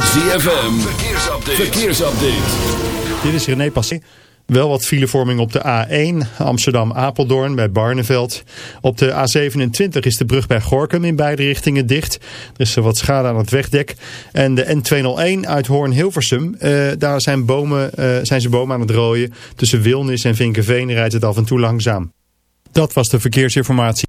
ZFM, verkeersupdate. verkeersupdate. Dit is René Passé. Wel wat filevorming op de A1 Amsterdam-Apeldoorn bij Barneveld. Op de A27 is de brug bij Gorkum in beide richtingen dicht. Er is wat schade aan het wegdek. En de N201 uit Hoorn-Hilversum, uh, daar zijn, bomen, uh, zijn ze bomen aan het rooien. Tussen Wilnis en Vinkenveen rijdt het af en toe langzaam. Dat was de verkeersinformatie.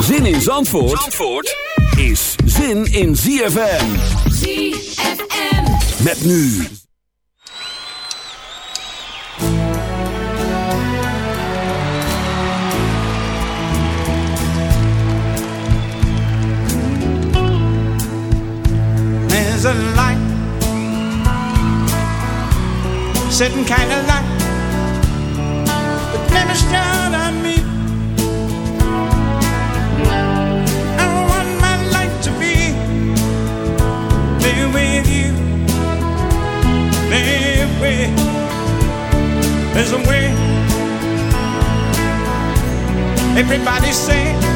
Zin in Zandvoort, Zandvoort is zin in ZFM. ZFM. Met nu. There's a light Sitting kind of light But never shone with you. There with There's a way. Everybody say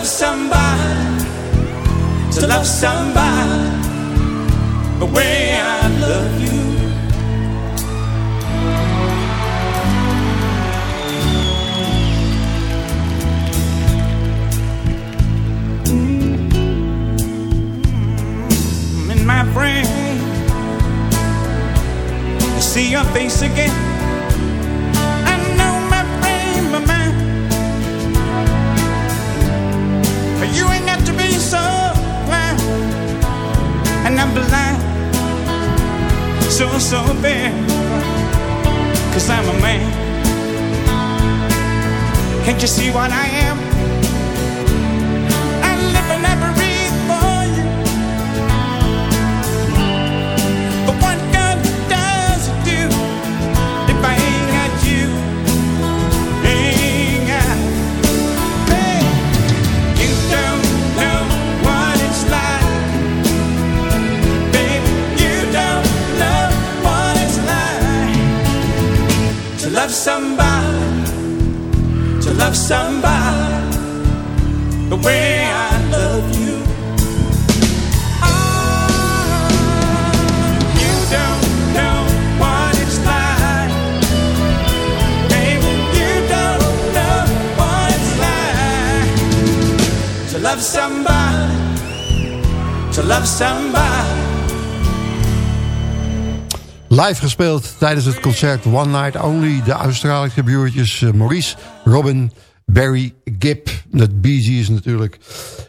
love somebody, to love somebody the way I love you. Mm-hmm. in my brain to see your face again. So so bad. Cause I'm a man. Can't you see what I am? I live and somebody, to love somebody the way I love you. Ah, you don't know what it's like. You don't know what it's like to love somebody, to love somebody. Live gespeeld tijdens het concert One Night Only. De Australische buurtjes eh, Maurice, Robin, Barry, Gibb. Dat Bee Gees natuurlijk.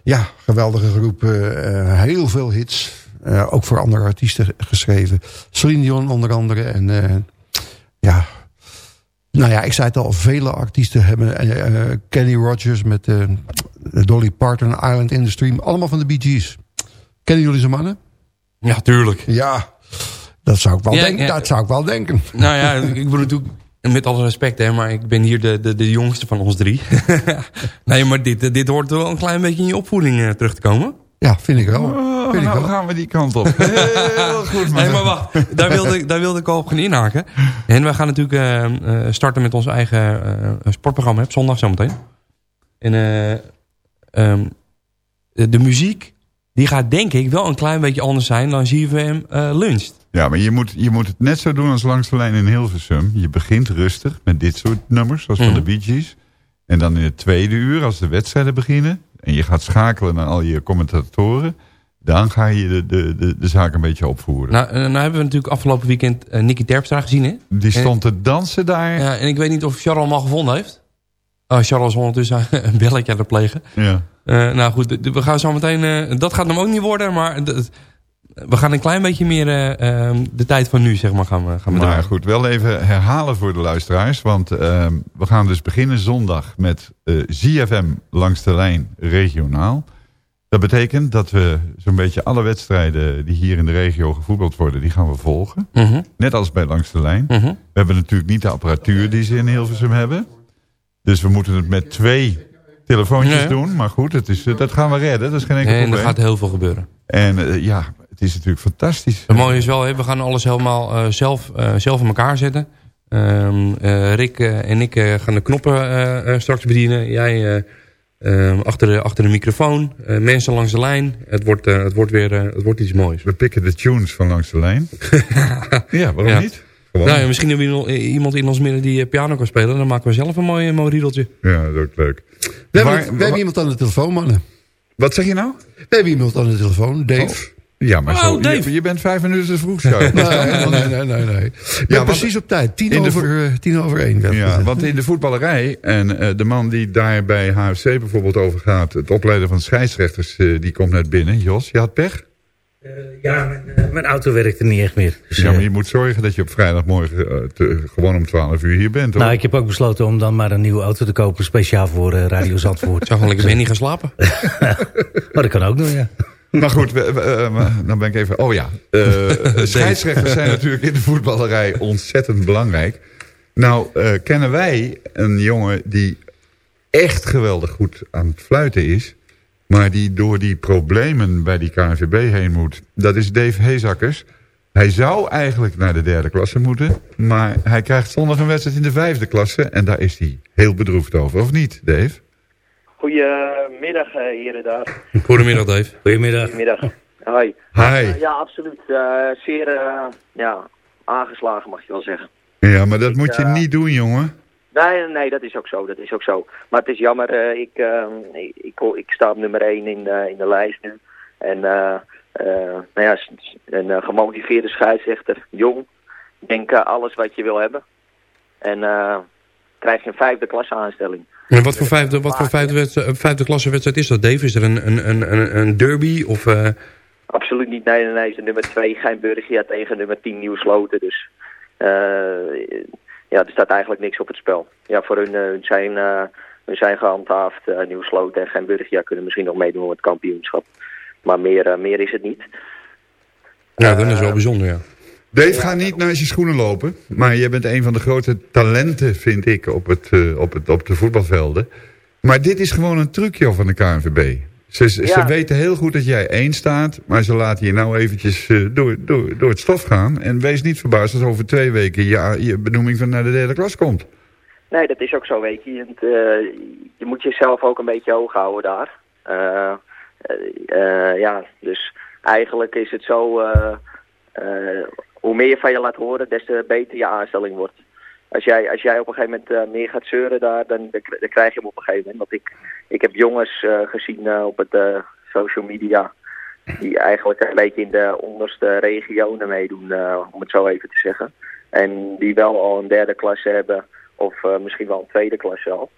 Ja, geweldige groep. eh, eh, heel veel hits. Ook voor andere artiesten geschreven. Celine Dion onder andere. En eh, Nou ja, ik zei het al, vele artiesten hebben... Kenny Rogers met Dolly Parton, Island in the Stream. Allemaal van de Bee Gees. Kennen jullie ze mannen? Ja, tuurlijk. Ja, dat zou ik wel, Ja, denken, ja. dat zou ik wel denken. Nou ja, ik bedoel natuurlijk, met alle respect hè, maar ik ben hier de, de, de jongste van ons drie. nee, maar dit, dit hoort wel een klein beetje in je opvoeding eh, terug te komen. Ja, vind ik wel. Oh, vind ik nou wel. gaan we die kant op. Heel goed, man. Nee, maar wacht, daar wilde, ik- daar wilde ik al op gaan inhaken. En wij gaan natuurlijk eh, eh, starten met ons eigen eh, sportprogramma op zondag zometeen. En eh, ehm, de, de muziek, die gaat denk ik wel een klein beetje anders zijn dan ZFM eh luncht. Ja, maar je moet, je moet het net zo doen als langs de lijn in Hilversum. Je begint rustig met dit soort nummers, zoals van Mhm. de Bee Gees. En dan in het tweede uur, als de wedstrijden beginnen... en je gaat schakelen naar al je commentatoren... dan ga je de, de, de, de zaak een beetje opvoeren. Nou, eh, nou hebben we natuurlijk afgelopen weekend eh, Nicky Terpstra gezien, hè? Die stond te dansen daar. Ja, en ik weet niet of Charles hem al gevonden heeft. Oh, Charles ondertussen een belletje aan het plegen. Ja. Eh, nou goed, we gaan zo meteen... eh, dat gaat hem ook niet worden, maar... we gaan een klein beetje meer eh, ehm, de tijd van nu, zeg maar, gaan we, gaan Maar goed, wel even herhalen voor de luisteraars. Want ehm, we gaan dus beginnen zondag met eh ZFM langs de lijn regionaal. Dat betekent dat we zo'n beetje alle wedstrijden die hier in de regio gevoetbald worden, die gaan we volgen. Mhm, Net als bij langs de lijn. mhm. We hebben natuurlijk niet de apparatuur die ze in Hilversum hebben. Dus we moeten het met twee telefoontjes Nee. doen. Maar goed, het is, eh, dat gaan we redden. Dat is geen enkel En er probleem. gaat heel veel gebeuren. En eh, ja, het is natuurlijk fantastisch. Het mooie is wel, hè, we gaan alles helemaal eh, zelf, zelf in elkaar zetten. Ehm, eh, Rick en ik gaan de knoppen straks bedienen. Jij eh, eh, achter, de, achter de microfoon. Mensen langs de lijn. Het wordt, het wordt weer het wordt iets moois. We pikken de tunes van langs de lijn. ja, waarom Ja. niet? Gewoon. Nou, ja, misschien hebben we iemand- iemand in ons midden die eh, piano kan spelen. Dan maken we zelf een mooi, mooi riedeltje. Ja, dat is ook leuk. We hebben, Waar- het- we hebben iemand aan de telefoon, mannen. Wat zeg je nou? We hebben iemand aan de telefoon, Dave. Ja, maar Oh, zo, Dave. Je, je bent vijf minuten te vroeg, zo. Nee, nee, nee, nee. nee. Ja, want- precies op tijd. Tien, in de over, eh, tien over één. Ja, want in de voetballerij, en eh, de man die daar bij HFC bijvoorbeeld over gaat... het opleiden van scheidsrechters, eh, die komt net binnen. Jos, je had pech? Ja, mijn, eh, mijn auto werkte niet echt meer. Dus, ja, eh, maar je moet zorgen dat je op vrijdagmorgen eh, te- gewoon om 12 uur hier bent. Hoor. nou, ik heb ook besloten om dan maar een nieuwe auto te kopen. Speciaal voor eh, Radio Zandvoort. Zou gewoon lekker weer niet gaan slapen. Maar dat kan ook nog, ja. Maar goed, we- we, eh, maar dan ben ik even... Oh ja, eh, scheidsrechters zijn natuurlijk in de voetballerij ontzettend belangrijk. Nou, eh, kennen wij een jongen die echt geweldig goed aan het fluiten is... maar die door die problemen bij die KNVB heen moet. Dat is Dave Heezakkers. Hij zou eigenlijk naar de derde klasse moeten... maar hij krijgt zondag een wedstrijd in de vijfde klasse... en daar is hij heel bedroefd over, of niet, Dave? Goedemiddag, eh, heren daar. Goedemiddag, Dave. Goedemiddag. Goedemiddag. Hoi. Hi. Ja, absoluut. Eh, zeer eh, ja, aangeslagen, mag je wel zeggen. Ja, maar dat moet je niet doen, jongen. Nee, nee, dat is ook zo. Dat is ook zo. Maar het is jammer. eh, ik, eh, ik, ik, ik sta op nummer 1 in, eh, in de lijst nu. En eh, nou ja, een gemotiveerde scheidsrechter. Jong. Ik denk alles wat je wil hebben. En krijg je een vijfde klasse aanstelling. En wat voor vijfde, wat voor vijfde, wedstrijd, vijfde klasse wedstrijd is dat, Dave? Is er een, een, een, een- derby? Of, Absoluut niet. Nee, nee, nee. Is nummer 2 Geinburgia tegen nummer 10 Nieuw Sloten. Dus ja, er staat eigenlijk niks op het spel. Ja, voor hun, eh, hun zijn, eh, hun zijn gehandhaafd. eh Nieuw Sloten en Geinburgia kunnen misschien nog meedoen om het kampioenschap. Maar meer, meer is het niet. ja, dat is wel bijzonder, ja. Dave, ga niet naar je schoenen lopen. Maar je bent een van de grote talenten, vind ik, op, het, op, het, op de voetbalvelden. Maar dit is gewoon een trucje van de KNVB. Ze, ze Ja. weten heel goed dat jij één staat. Maar ze laten je nou eventjes eh, door, door, door het stof gaan. En wees niet verbaasd als over twee weken je, je benoeming van naar de derde klas komt. Nee, dat is ook zo, weet je. Eh, je moet jezelf ook een beetje hoog houden daar. Eh, ja, dus eigenlijk is het zo... hoe meer je van je laat horen, des te beter je aanstelling wordt. Als jij, als jij op een gegeven moment eh, meer gaat zeuren daar, dan, dan, kri- dan krijg je hem op een gegeven moment. Want ik, ik heb jongens eh, gezien eh, op het social media... die eigenlijk een beetje in de onderste regionen meedoen, om het zo even te zeggen. En die wel al een derde klasse hebben, of misschien wel een tweede klasse al.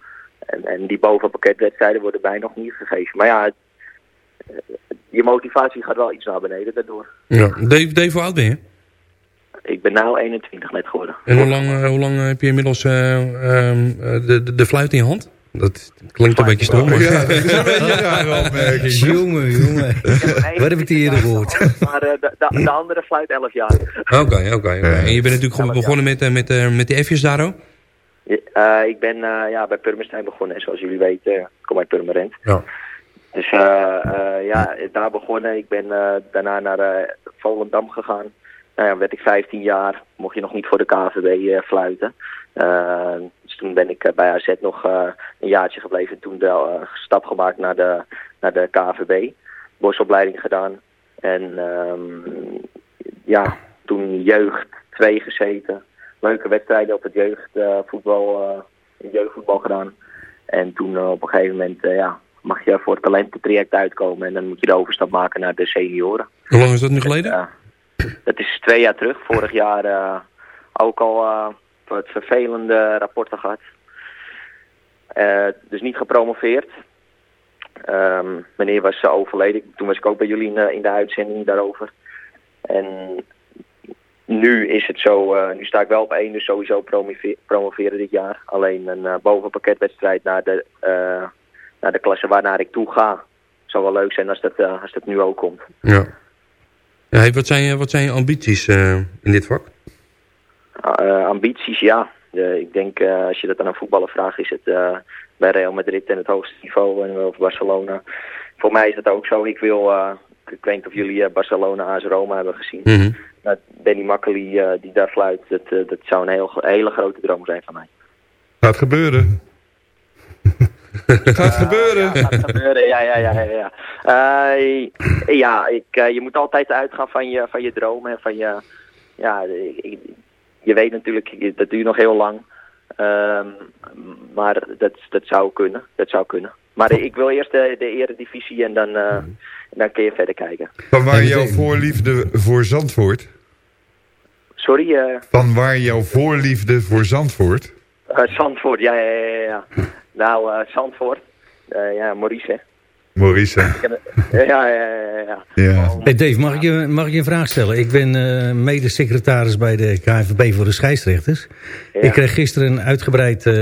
En, en die bovenpakketwedstrijden worden bij nog niet gegeven. Maar ja, je motivatie gaat wel iets naar beneden daardoor. ja. Dave, Dave, hoe ben je? Ik ben nu 21 net geworden. En hoe lang, eh, hoe lang heb je inmiddels eh, ehm, eh, de, de, de fluit in je hand? Dat klinkt een beetje stom. maar- Ja, dat is een beetje een rare opmerking. Jongen, jongen. Wat heb ik hier gehoord? Maar eh, de, de, de andere fluit 11 jaar. Oké, oké. oké. En je bent natuurlijk gewoon begonnen met, eh, met, eh, met die F'jes daar ook? Eh, ik ben eh, ja, bij Purmerstein begonnen. En zoals jullie weten, ik kom uit Purmerend. Ja. Dus eh, eh, ja, daar begonnen. Ik ben eh, daarna naar eh, Volendam gegaan. Nou ja, werd ik 15 jaar. Mocht je nog niet voor de KVB eh, fluiten. Eh, dus toen ben ik eh, bij AZ nog een jaartje gebleven. En toen de stap gemaakt naar de, naar de KVB. Bosopleiding gedaan. En ehm, ja, toen jeugd 2 gezeten. Leuke wedstrijden op het jeugdvoetbal, jeugdvoetbal gedaan. En toen op een gegeven moment ja, mag je voor het talententraject uitkomen. En dan moet je de overstap maken naar de senioren. Hoe lang is dat nu geleden? Dat is twee jaar terug. Vorig jaar eh, ook al eh, wat vervelende rapporten gehad. Eh, dus niet gepromoveerd. Ehm, meneer was overleden. Toen was ik ook bij jullie in, in de uitzending daarover. En nu is het zo, nu sta ik wel op één, dus sowieso promoveren, promoveren dit jaar. Alleen een uh, bovenpakketwedstrijd naar de, eh, naar de klasse waarnaar ik toe ga. Zou wel leuk zijn als dat, als dat nu ook komt. Ja. Ja hey, wat, zijn je, wat zijn je ambities eh, in dit vak? Eh, ambities, ja. Eh, ik denk, eh, als je dat aan een voetballer vraagt, is het eh, bij Real Madrid en het hoogste niveau en of Barcelona. Voor mij is dat ook zo. Ik wil, eh, ik weet niet of jullie eh, Barcelona AS Roma hebben gezien. Mhm. Nou, Danny Makkely eh, die daar fluit, dat, eh, dat zou een heel, hele grote droom zijn van mij. Gaat gebeuren. Gaat gebeuren. Ja, gaat gebeuren, ja, ja, ja, ja. Ja, Eh, ja ik, eh, je moet altijd uitgaan van je, van je dromen en van je... Ja, ik- ik- je weet natuurlijk, dat duurt nog heel lang. Ehm, maar dat, dat zou kunnen, dat zou kunnen. Maar ik wil eerst de, de eredivisie en dan, eh, dan kun je verder kijken. Van waar jouw voorliefde voor Zandvoort? Sorry, eh Van waar jouw voorliefde voor Zandvoort? Eh, Zandvoort, ja, ja, ja, ja. Nou, eh, Zandvoort, Eh, ja, Maurice, hè. Maurice. Ja, ja, ja, ja. Ja. Hey Dave, mag ik, je, mag ik je een vraag stellen? Ik ben eh mede-secretaris bij de KNVB voor de scheidsrechters. Ja. Ik kreeg gisteren een uitgebreid eh,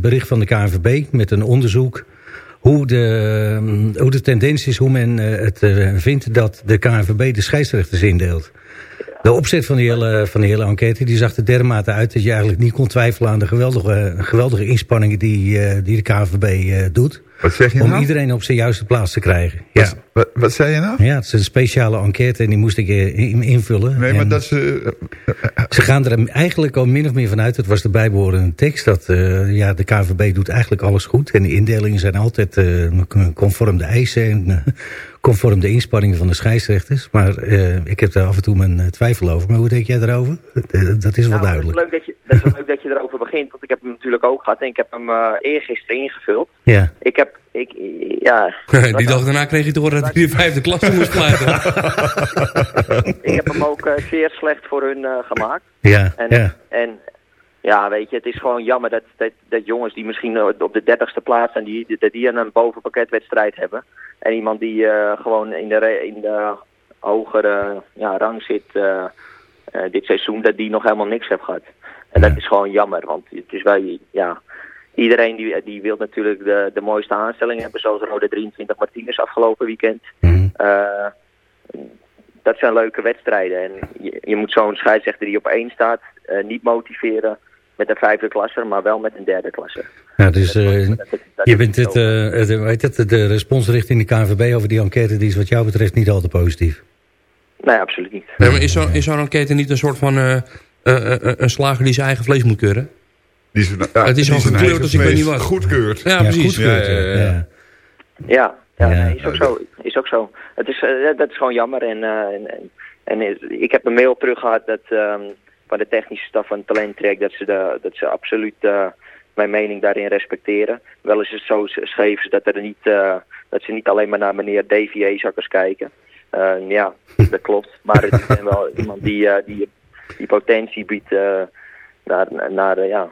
bericht van de KNVB met een onderzoek... Hoe de, mm, hoe de tendens is, hoe men het vindt dat de KNVB de scheidsrechters indeelt. De opzet van die hele, van die hele enquête die zag er dermate uit... dat je eigenlijk niet kon twijfelen aan de geweldige, geweldige inspanningen die, eh, die de KNVB eh, doet. Wat zeg je Om nou? iedereen op zijn juiste plaats te krijgen. Ja. Wat, wat, wat zei je nou? Ja, het is een speciale enquête en die moest ik eh, in- invullen. Nee, maar En dat ze... Ze gaan er eigenlijk al min of meer vanuit, het was de bijbehorende tekst, dat eh, ja, de KVB doet eigenlijk alles goed. En de indelingen zijn altijd eh, conform de eisen en eh, conform de inspanningen van de scheidsrechters. Maar eh, ik heb daar af en toe mijn eh, twijfel over. Maar hoe denk jij daarover? Eh, dat is wel Nou, duidelijk. Leuk dat, je, dat is wel leuk dat je erover begint, want ik heb hem natuurlijk ook gehad en ik heb hem eh eergisteren ingevuld. Ja. Ik heb, ik, ja... Die dag daarna kreeg je te horen dat hij de vijfde klasse moest fluiten. ik heb hem ook eh, zeer slecht voor hun eh, gemaakt. Ja, En, ja. en ja, weet je, het is gewoon jammer dat, dat, dat jongens die misschien op de dertigste plaats zijn, die, dat die een bovenpakketwedstrijd hebben. En iemand die gewoon in de, in de hogere ja, rang zit dit seizoen, dat die nog helemaal niks heeft gehad. En dat is gewoon jammer, want het is wel, ja, iedereen die, die wil natuurlijk de, de mooiste aanstelling hebben, zoals Rode 23 Martinez afgelopen weekend. Eh, dat zijn leuke wedstrijden. En je, je moet zo'n scheidsrechter die op één staat eh, niet motiveren met een vijfde klasse, maar wel met een derde klasse. Ja, dus eh, Dat- dat- dat je bent het, eh, het, de respons richting de KNVB over die enquête, die is wat jou betreft niet al te positief. Nee, absoluut niet. Nee, maar is zo'n is zo'n enquête niet een soort van eh, eh, eh, een slager die zijn eigen vlees moet keuren? Die zijn, ja, Het is al gekleurd als ik weet niet wat. Goedkeurt. Ja, precies. goedkeurt, Ja, ja, ja. ja. Ja, ja, Ja. nee, is ook zo. Is ook zo. Het is, dat is gewoon jammer. En, eh, en, en, ik heb een mail terug gehad dat, ehm, van de technische staf van Talenttrek dat ze, de, dat ze absoluut eh, mijn mening daarin respecteren. Wel is het zo sch- schreven ze dat, er niet, eh, dat ze niet alleen maar naar meneer Davy Ezakkers kijken. Eh, ja, dat klopt. Maar het is wel iemand die, die, die potentie biedt naar, naar, ja,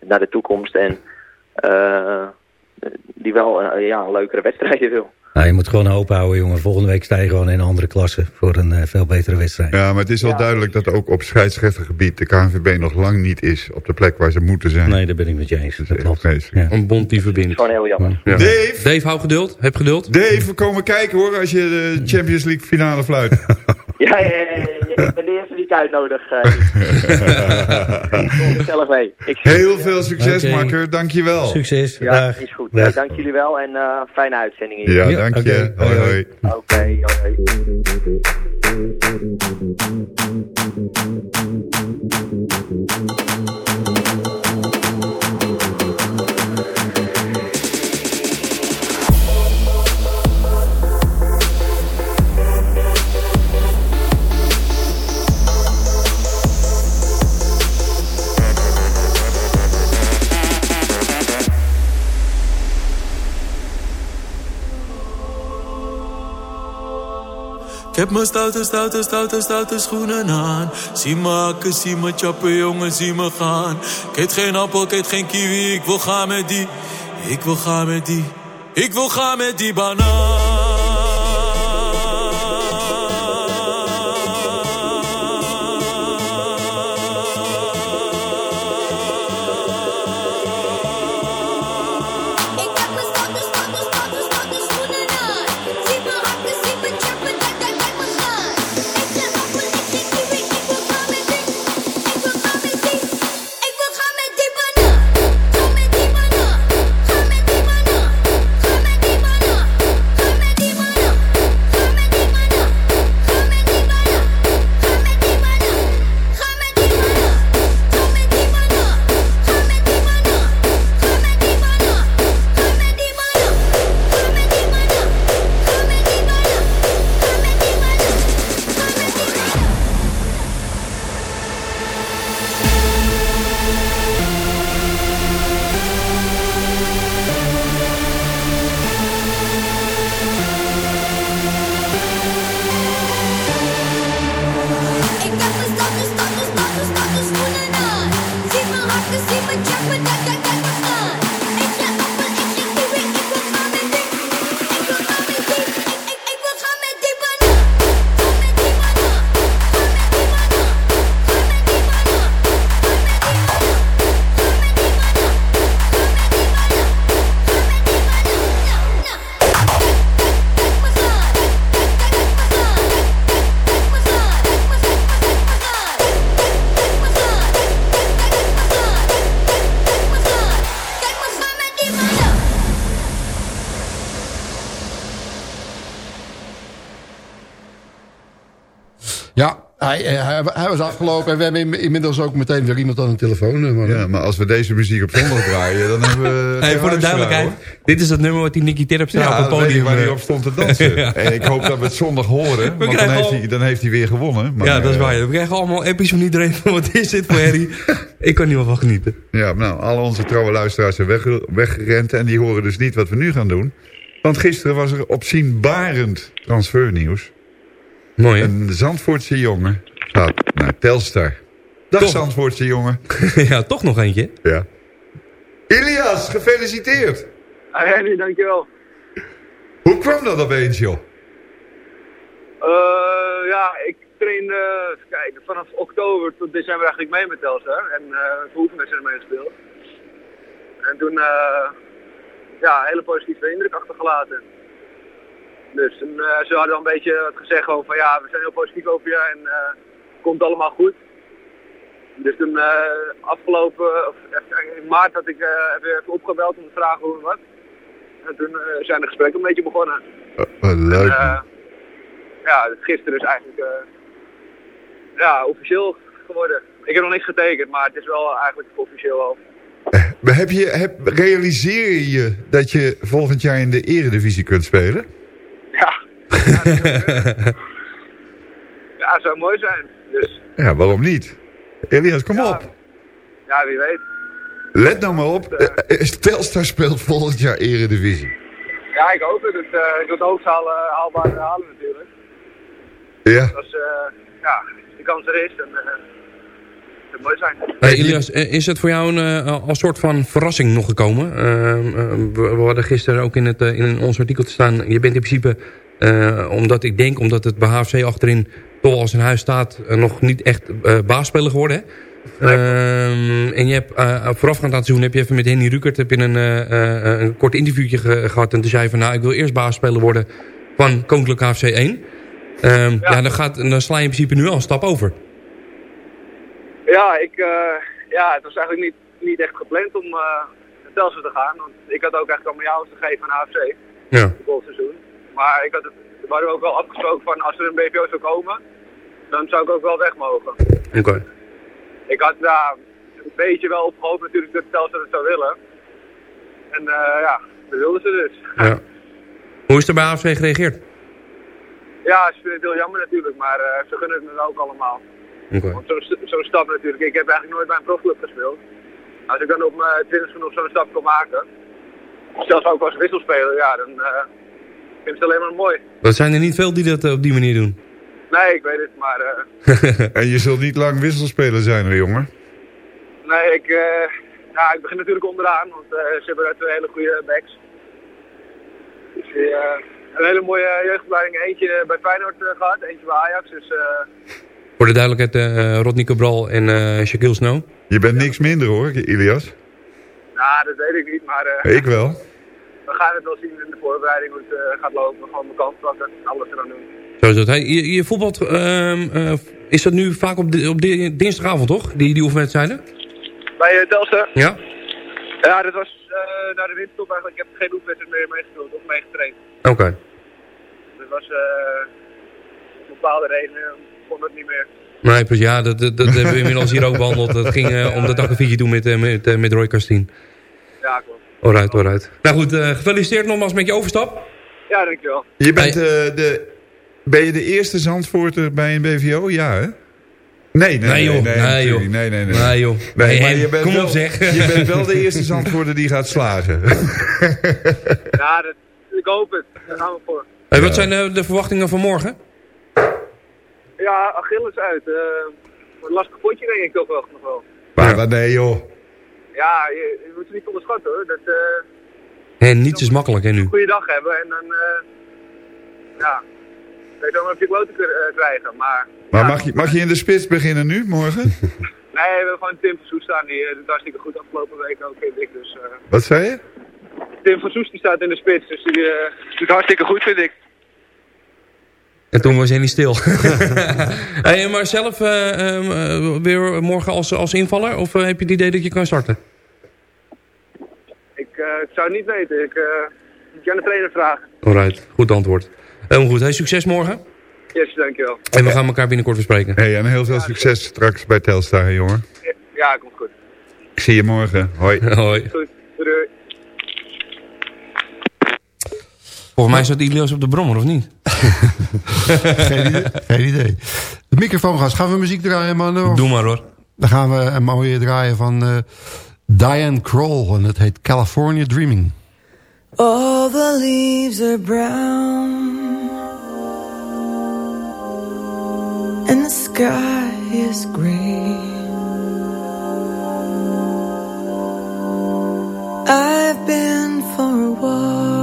naar de toekomst. En die wel ja, een leukere wedstrijden wil. Nou, je moet gewoon hoop houden, jongen. Volgende week sta je gewoon in een andere klasse voor een veel betere wedstrijd. Ja, maar het is wel duidelijk dat ook op scheidsrechtergebied de KNVB nog lang niet is op de plek waar ze moeten zijn. Nee, daar ben ik met je eens. Dat, dat klopt. Ja. Een bond die verbindt. Gewoon heel jammer. Dave! Dave, hou geduld. Heb geduld. Dave, we komen kijken hoor als je de Champions League finale fluit. ja, ja, ja, ja. Eh, ik uitnodig. Uh, ik zelf mee. Ik Heel veel succes, okay. Makker. Dankjewel. Succes. Ja, Dag. is goed. Eh, dank jullie wel en uh, fijne uitzending. Ja, dank je. Hoi, hoi. Oké, okay, hoi. heb mijn stoute, stoute, stoute, stoute schoenen aan. Zie me hakken, zie me chappen, jongen, zie me gaan. Ik eet geen appel, ik eet geen kiwi, ik wil gaan met die. Ik wil gaan met die. Ik wil gaan met die banaan. Hij, eh, hij, hij was afgelopen en we hebben in- inmiddels ook meteen weer iemand aan de telefoon. Maar, Ja, maar als we deze muziek op zondag draaien, dan hebben we... Hey, voor de duidelijkheid, hoor. dit is dat nummer wat die Nicky Terpstra Ja, op het podium... waar hij eh, op stond te dansen. Ja. En ik hoop dat we het zondag horen, want dan heeft, hij, dan heeft hij weer gewonnen. Maar, ja, dat is eh, waar. We krijgen allemaal appjes van iedereen van wat is dit voor herrie. ik kan niet wel van genieten. Ja, nou, alle onze trouwe luisteraars zijn weg, weggerend en die horen dus niet wat we nu gaan doen. Want gisteren was er opzienbarend transfernieuws. Mooi, hè? Een Zandvoortse jongen gaat naar Telstar. Dag Toch? Zandvoortse jongen. ja, toch nog eentje. Ja. Ilias, gefeliciteerd. Henry, dankjewel. Hoe kwam dat opeens, joh? Eh ja, ik train eh, even kijken, vanaf oktober tot december eigenlijk mee met Telstar. En uh, oefenwedstrijden meegespeeld. En toen eh, ja, een hele positieve indruk achtergelaten. Dus eh, ze hadden al een beetje wat gezegd gewoon van ja, we zijn heel positief over je en eh komt allemaal goed. Dus toen eh, afgelopen, of in maart had ik eh, even, opgebeld om te vragen hoe het was. En toen zijn de gesprekken een beetje begonnen. Leuk. Ja, gisteren is eigenlijk ja, officieel geworden. Ik heb nog niks getekend, maar het is wel eigenlijk officieel al. Maar Heb je, heb, realiseer je je dat je volgend jaar in de eredivisie kunt spelen? Ja. Ja, zou mooi zijn. Dus Ja, waarom niet? Elias, kom op. ja, wie weet. Let nou maar op. eh, eh, Telstar speelt volgend jaar eredivisie. Ja, ik hoop het. het eh, ik wil het hoogst halen, haalbaar halen natuurlijk. Ja. Eh, ja, als de kans er is. En, eh, zou mooi zijn. Hey, Ilias, eh, is het voor jou een, eh, als soort van verrassing nog gekomen? Ehm, eh, we, we hadden gisteren ook in, het, eh, in ons artikel te staan... je bent in principe, eh, omdat ik denk... omdat het bij HFC achterin toch als een huis staat... eh, nog niet echt eh baasspeler geworden, hè? Ehm, en je hebt eh, voorafgaand aan het seizoen heb je even met Henny Rukert heb je een, eh, eh, een kort interviewtje ge- gehad. En toen zei je van nou, ik wil eerst baasspeler worden van Koninklijke HFC 1. Ehm, ja. dan, gaat, dan sla je in principe nu al een stap over. Ja, ik, eh, ja, het was eigenlijk niet, niet echt gepland om eh naar Telstar te gaan. Want ik had ook eigenlijk al mijn hours te geven aan AFC. Ja. Het golfseizoen. Maar ik had het, we hadden ook wel afgesproken van als er een BVO zou komen, dan zou ik ook wel weg mogen. Oké. Ik had daar een beetje wel op gehoopt natuurlijk dat Telstar het zou willen. En eh, ja, dat wilden ze dus. Ja. Hoe is er bij HFC gereageerd? Ja, ze vinden het heel jammer natuurlijk, maar eh, ze gunnen het me ook allemaal. Oké. Want zo'n zo'n stap natuurlijk, ik heb eigenlijk nooit bij een profclub gespeeld. Als ik dan op mijn twintigste nog zo'n stap kan maken, zelfs ook als wisselspeler, ja, dan eh vind ik het alleen maar mooi. Dat zijn er niet veel die dat eh, op die manier doen. Nee, ik weet het, maar eh, en je zult niet lang wisselspeler zijn, hoor, jongen. nee, ik, ja, ik begin natuurlijk onderaan, want ze hebben daar twee hele goede backs. Dus een hele mooie jeugdopleiding, eentje bij Feyenoord eh, gehad, eentje bij Ajax, dus Voor de duidelijkheid, eh Rodney Cabral en eh Shaquille Snow. Je bent niks minder, hoor, Ilias. nou, dat weet ik niet, maar eh, Ik wel. we gaan het wel zien in de voorbereiding hoe het eh, gaat lopen. Gewoon mijn kant pakken en alles eraan doen. Zo is dat. Hey, je, je voetbalt, ehm, eh, is dat nu vaak op, op di- dinsdagavond, toch? Die, die oefenwedstrijden? Bij uh, Telstar? Ja? Ja, dat was eh na de winterstop eigenlijk. Ik heb geen oefenwedstrijd meer meegespeeld of meegetraind. Oké. Dat was eh om bepaalde redenen, kon dat niet meer. Nee, precies. Ja, dat, dat, dat hebben we inmiddels hier ook behandeld. Dat ging eh, om dat akkefietje doen met, eh, met, eh, met Roy Kastien. Ja, klopt. Alright, alright. Nou goed, gefeliciteerd nogmaals met je overstap. Ja, dankjewel. Je bent, de, ben je de eerste Zandvoorter bij een BVO? Ja, hè? Nee, nee, Nee, nee. joh. Nee, joh. Nee, nee, nee. Nee, joh. Nee, Nee, maar je bent kom wel, op, zeg. Je bent wel de eerste Zandvoorter die gaat slagen. Ja, dat, ik hoop het. Daar gaan we voor. Hey, wat zijn de verwachtingen van morgen? Ja, Achilles uit. eh een lastig potje denk ik toch wel nog wel. Maar maar nee, joh. Ja, je, je moet het niet onderschatten hoor. Dat eh En niets is makkelijk, hè, nu? een goede dag hebben en dan, eh ja, weet je wel of je kloten kun- eh, krijgen. Maar Maar mag je, mag je in de spits beginnen nu, morgen? nee, we hebben gewoon Tim van Soest staan. Die eh, doet hartstikke goed afgelopen week ook, vind ik. Dus, eh, Wat zei je? Tim van Soest die staat in de spits, dus die eh, doet hartstikke goed, vind ik. En toen was hij niet stil. hey, maar zelf eh, ehm, eh, weer morgen als, als invaller? Of eh, heb je het idee dat je kan starten? Ik eh, ik zou het niet weten. Ik eh, moet je aan de trainer vragen. Alright, goed antwoord. Helemaal goed. Hey, succes morgen. Yes, dankjewel. En we gaan elkaar binnenkort bespreken. Hey, en heel veel succes straks bij Telstar, jongen. Ja, komt goed. Ik zie je morgen. Hoi. Hoi. Goed, doei. doei. Volgens mij zat Ilias op de brommer, of niet? geen, idee, geen idee. De microfoon gaat. Gaan we muziek draaien, man? Doe maar hoor. Dan gaan we een mooie draaien van eh, Diane Kroll. En het heet California Dreaming. All the leaves are brown and the sky is gray. I've been for a walk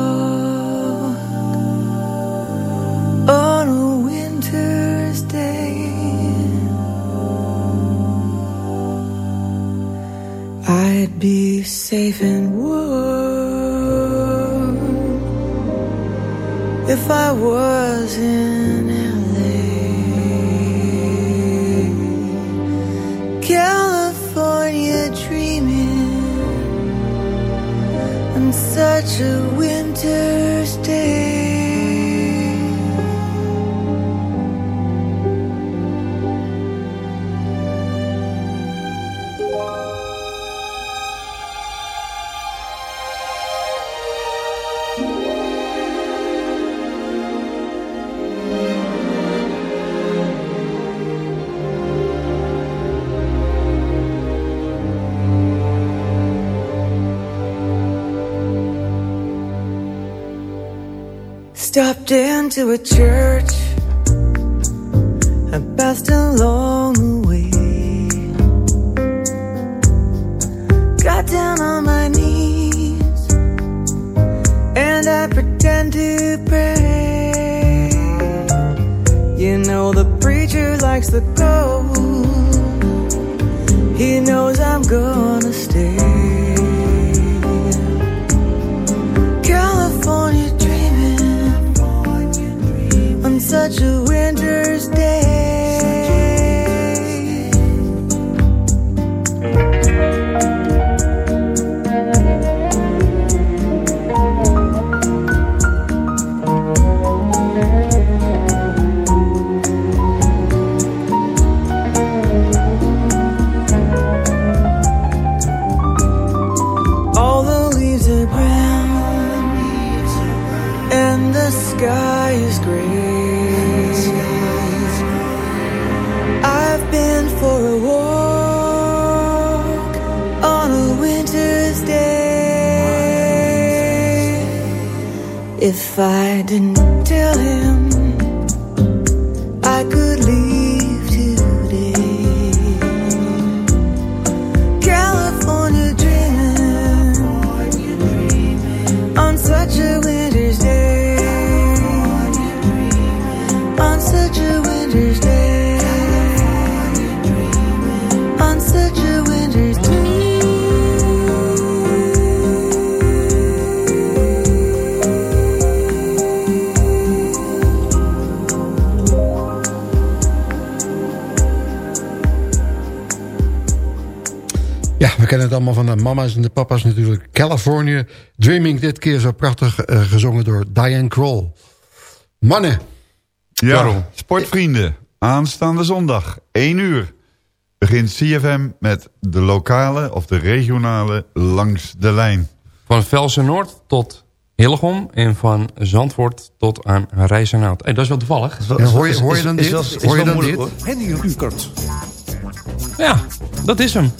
I'd be safe and warm if I was in LA. California dreaming on such a winter's day. Stopped into a church. I passed along the way. Got down on my knees and I pretend to pray. You know the preacher likes the go. He knows I'm gonna. If I didn't we kennen het allemaal van de mama's en de papa's natuurlijk. California Dreaming, dit keer zo prachtig eh, gezongen door Diane Kroll. Mannen. Ja, Karel. sportvrienden. Aanstaande zondag, 1 uur. Begint CFM met de lokale of de regionale langs de lijn. Van Velsen Noord tot Hillegom en van Zandvoort tot aan Rijzenhout. Hey, dat is wel toevallig. Ja, hoor je- hoor je dan dit? Hoor je dan dit? Henny Rukert. Ja, dat is hem.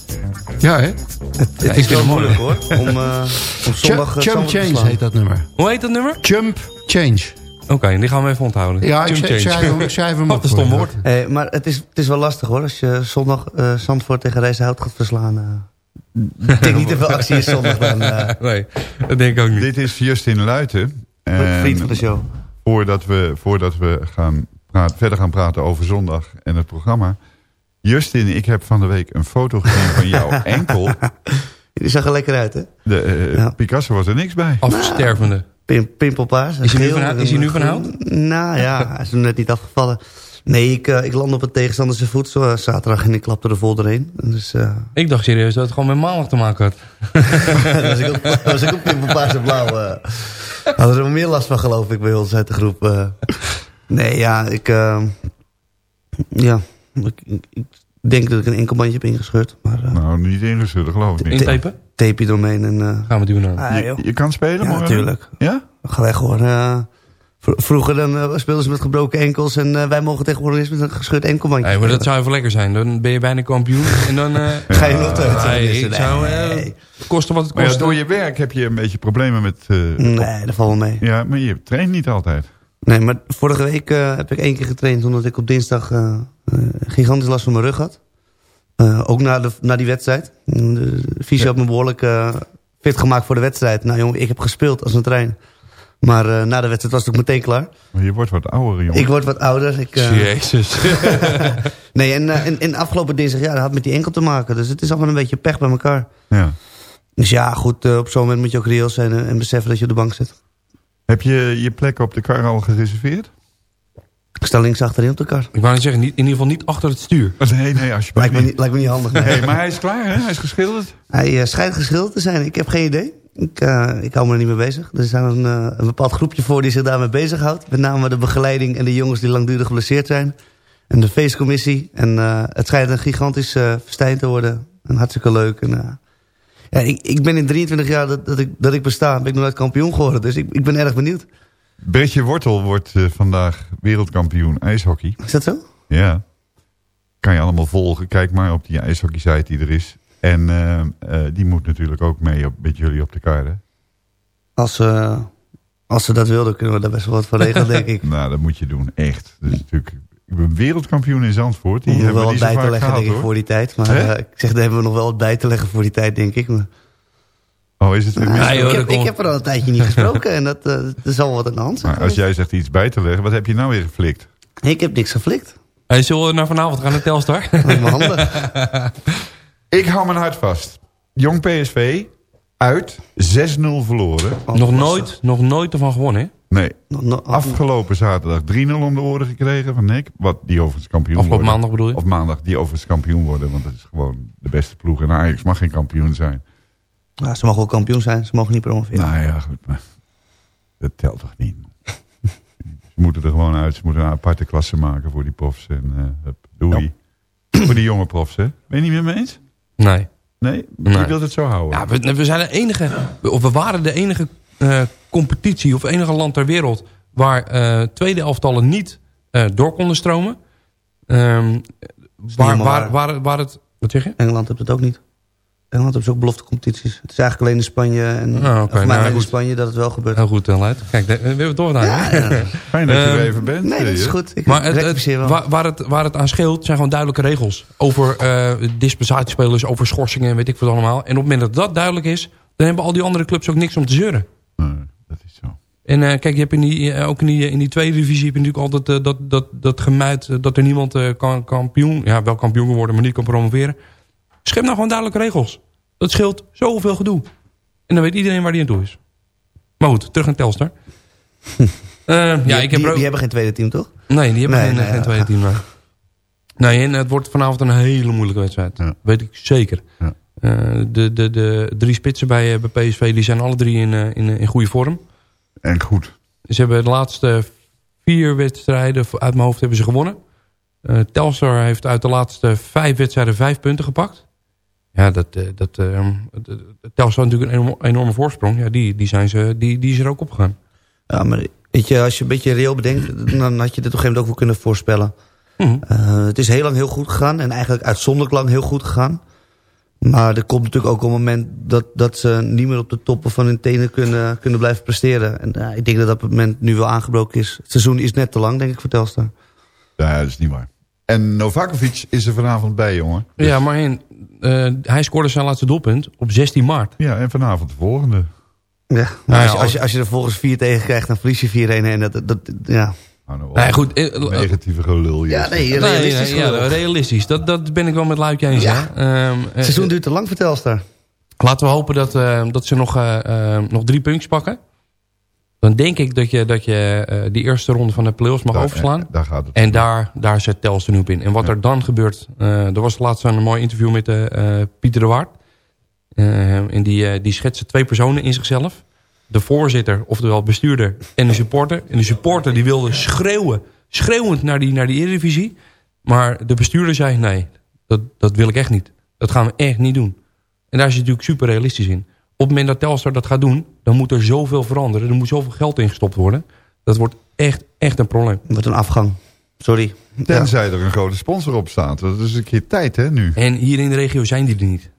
Ja, hè? Het, het is wel moeilijk hoor. Om, eh om zondag... Chump eh, Change heet dat nummer. Hoe heet dat nummer? Chump Change. Oké, die gaan we even onthouden. Ja, ik Chum schrijf- change. schrijf hem- ik schrijf hem Wat op een stom woord. Eh, maar het is, het is wel lastig hoor. Als je zondag eh Zandvoort tegen Rijzenhout gaat verslaan. eh ik denk niet te veel actie is zondag dan. eh. nee, dat denk ik ook niet. Dit is Justin Luiten. En Vriend van de show. Voordat we, voordat we gaan praten, verder gaan praten over zondag en het programma. Justin, ik heb van de week een foto gezien van jouw enkel. Die zag er lekker uit hè? De, eh, Picasso was er niks bij. Afstervende. Pim, pimpelpaars. Is hij nu van- is hij nu van hout? Nou ja, hij is nog net niet afgevallen. Nee, ik, eh, ik land op het tegenstanderse voet zo, eh, zaterdag en ik klapte er vol doorheen. Dus eh Ik dacht serieus dat het gewoon met maandag te maken had. dan was ik ook, dan was ik ook pimpelpaars en blauw. hadden er wel meer last van geloof ik bij ons uit de groep. eh. nee, ja, ik... ja, ik, denk dat ik een enkelbandje heb ingescheurd. Maar, eh, Nou, niet ingeschud, dat geloof ik niet. Intapen? tape eromheen en... eh, Gaan we doen dan. ah, Je, je kan spelen Ja, morgen? natuurlijk. Ja? Ga weg hoor. eh. Vro- vroeger dan, speelden ze met gebroken enkels en eh, wij mogen tegenwoordig eens met een gescheurd enkelbandje. Nee, maar dat zou even lekker zijn. Dan ben je bijna kampioen. En dan eh, Ga je nog te nee, nee, ik zou kosten wat het kost. door je werk heb je een beetje problemen met... eh, Nee, dat valt wel mee. Ja, maar je traint niet altijd. Nee, maar vorige week eh, heb ik één keer getraind... omdat ik op dinsdag gigantisch last van mijn rug had. Eh, ook na, de, na die wedstrijd. De fysio had me behoorlijk eh, fit gemaakt voor de wedstrijd. Nou jongen, ik heb gespeeld als een trein. Maar eh, na de wedstrijd was het ook meteen klaar. Je wordt wat ouder, jongen. Ik word wat ouder. Ik, eh, Jezus. nee, en, eh, en, en afgelopen dinsdag, ja, dat had met die enkel te maken. Dus het is allemaal een beetje pech bij elkaar. Ja. Dus ja, goed, eh, op zo'n moment moet je ook reëel zijn... eh, en beseffen dat je op de bank zit. Heb je je plek op de kar al gereserveerd? Ik sta links achterin op de kar. Ik wou niet zeggen, niet, in ieder geval niet achter het stuur. Nee, nee, alsjeblieft Lijkt me niet. lijkt me niet handig. Nee, maar hij is klaar, hè? Hij is geschilderd. Hij eh, schijnt geschilderd te zijn. Ik heb geen idee. Ik, eh, ik hou me er niet mee bezig. Er is een, eh, een bepaald groepje voor die zich daarmee bezighoudt. Met name de begeleiding en de jongens die langdurig geblesseerd zijn. En de feestcommissie. En eh, het schijnt een gigantisch festijn te worden. En hartstikke leuk. En, eh, ja, ik, ik ben in 23 jaar dat, dat, ik, dat ik besta, ben ik nog nooit kampioen geworden. Dus ik, ik ben erg benieuwd. Bretje Wortel wordt eh, vandaag wereldkampioen ijshockey. Is dat zo? Ja. Kan je allemaal volgen. Kijk maar op die ijshockeysite die er is. En eh, eh, die moet natuurlijk ook mee op, met jullie op de kar, hè? Als, als ze dat wilden, kunnen we daar best wel wat voor regelen, denk ik. Nou, dat moet je doen, echt. Is natuurlijk, ik ben wereldkampioen in Zandvoort. Die nog hebben wel we wat bij te leggen, denk ik, voor die tijd. Maar ik zeg, daar hebben we nog wel wat bij te leggen voor die tijd, denk ik. Maar Oh, is het weer mis? ik, heb, ik heb er al een tijdje niet gesproken en dat, eh, er zal wel wat aan de hand zijn. Maar als jij zegt iets bij te leggen, wat heb je nou weer geflikt? Ik heb niks geflikt. Hey, zullen we naar vanavond gaan naar Telstar? Mijn handen. Ik hou mijn hart vast. Jong PSV, uit, 6-0 verloren. nog, nooit, nog nooit ervan gewonnen, hè? Nee, afgelopen zaterdag 3-0 om de oren gekregen van Nick. Wat die overigens kampioen Of op worden. maandag bedoel je? Of maandag, die overigens kampioen worden. Want dat is gewoon de beste ploeg. En Ajax mag geen kampioen zijn. Ja, ze mogen wel kampioen zijn, ze mogen niet promoveren. Nou ja, goed. Maar dat telt toch niet? ze moeten er gewoon uit. Ze moeten een aparte klasse maken voor die profs. En uh, hup, doei. voor die jonge profs, hè? Ben je niet meer mee eens? Nee. Nee? Nee. Je wilt het zo houden? Ja, we, we zijn de enige, of we waren de enige eh, competitie of enige land ter wereld waar eh, tweede elftallen niet eh, door konden stromen. Ehm, waar, waar. waar, waar het, wat zeg je? Engeland heeft het ook niet. Engeland heeft ook belofte competities. Het is eigenlijk alleen in Spanje en Nou, alleen in goed. Spanje dat het wel gebeurt. Heel goed, Leid. Kijk, we hebben het doorgedaan. hè? Fijn dat je er Ehm, even bent. Nee, dat is eh, goed. Ik Maar het, het- rectificeer wel. waar, waar, het, waar het aan scheelt zijn gewoon duidelijke regels. Over eh dispensatiespelers, over schorsingen en weet ik wat allemaal. En op het moment dat dat duidelijk is... dan hebben al die andere clubs ook niks om te zeuren. dat is zo. En eh, kijk, je hebt in die, ook in die, in die tweede divisie... heb je natuurlijk altijd eh, dat, dat, dat gemuid... dat er niemand kan kampioen... ja, wel kampioen kan worden, maar niet kan promoveren. Schep nou gewoon duidelijke regels. Dat scheelt zoveel gedoe. En dan weet iedereen waar die aan toe is. Maar goed, terug naar Telstar. Eh, ja, ik heb die, ook- die hebben geen tweede team, toch? Nee, die hebben Nee, geen, nee, geen ja. tweede team. Nee. nee, en het wordt vanavond een hele moeilijke wedstrijd. Weet ik zeker. Eh, de, de, de drie spitsen bij, eh, bij PSV die zijn alle drie in, in, in goede vorm. En goed. Ze hebben de laatste vier wedstrijden uit mijn hoofd hebben ze gewonnen. Eh Telstar heeft uit de laatste vijf wedstrijden vijf punten gepakt. Ja, dat, eh, dat, eh, Telstar had natuurlijk een enorme, enorme voorsprong. Ja, die, die, zijn ze, die, die is er ook opgegaan. Ja, maar weet je, als je een beetje reëel bedenkt... dan had je dit op een gegeven moment ook wel kunnen voorspellen. Mhm. Eh, het is heel lang heel goed gegaan. En eigenlijk uitzonderlijk lang heel goed gegaan. Maar er komt natuurlijk ook een moment... dat, dat ze niet meer op de toppen van hun tenen kunnen, kunnen blijven presteren. En ja, ik denk dat dat moment nu wel aangebroken is. Het seizoen is net te lang, denk ik, voor Telstar. Ja, dat is niet waar. En Novakovic is er vanavond bij, jongen. Ja, maar heen, eh, hij scoorde zijn laatste doelpunt op 16 maart. Ja, en vanavond de volgende. Ja, Nou als, je, als, je, als je er volgens vier tegen krijgt, dan verlies je 4-1. En dat, dat, ja. Nou, nou, Nee, goed. eh, eh, Negatieve gelul. Ja, nee, realistisch. nee, ja, gelul. realistisch. Dat, dat ben ik wel met Luikje eens. Ja. Ehm, eh, Het seizoen duurt te lang Telstar. Laten we hopen dat, eh, dat ze nog, eh, eh, nog drie puntjes pakken. Dan denk ik dat je, dat je eh, die eerste ronde van de play-offs mag Daar- overslaan. eh, daar gaat het en daar, daar zet Telstar nu op in. En wat er dan gebeurt... eh, er was laatst een mooi interview met Pieter de Waard. En die, die schetste twee personen in zichzelf. De voorzitter, oftewel bestuurder en de supporter. En de supporter die wilde schreeuwen. Schreeuwend naar die, naar die Eredivisie. Maar de bestuurder zei, nee, dat, dat wil ik echt niet. Dat gaan we echt niet doen. En daar is hij natuurlijk super realistisch in. Op het moment dat Telstar dat gaat doen, dan moet er zoveel veranderen. Er moet zoveel geld in gestopt worden. Dat wordt echt, echt een probleem. Wat een afgang. Sorry. Tenzij er een grote sponsor op staat. Dat is een keer tijd, hè, nu. En hier in de regio zijn die er niet.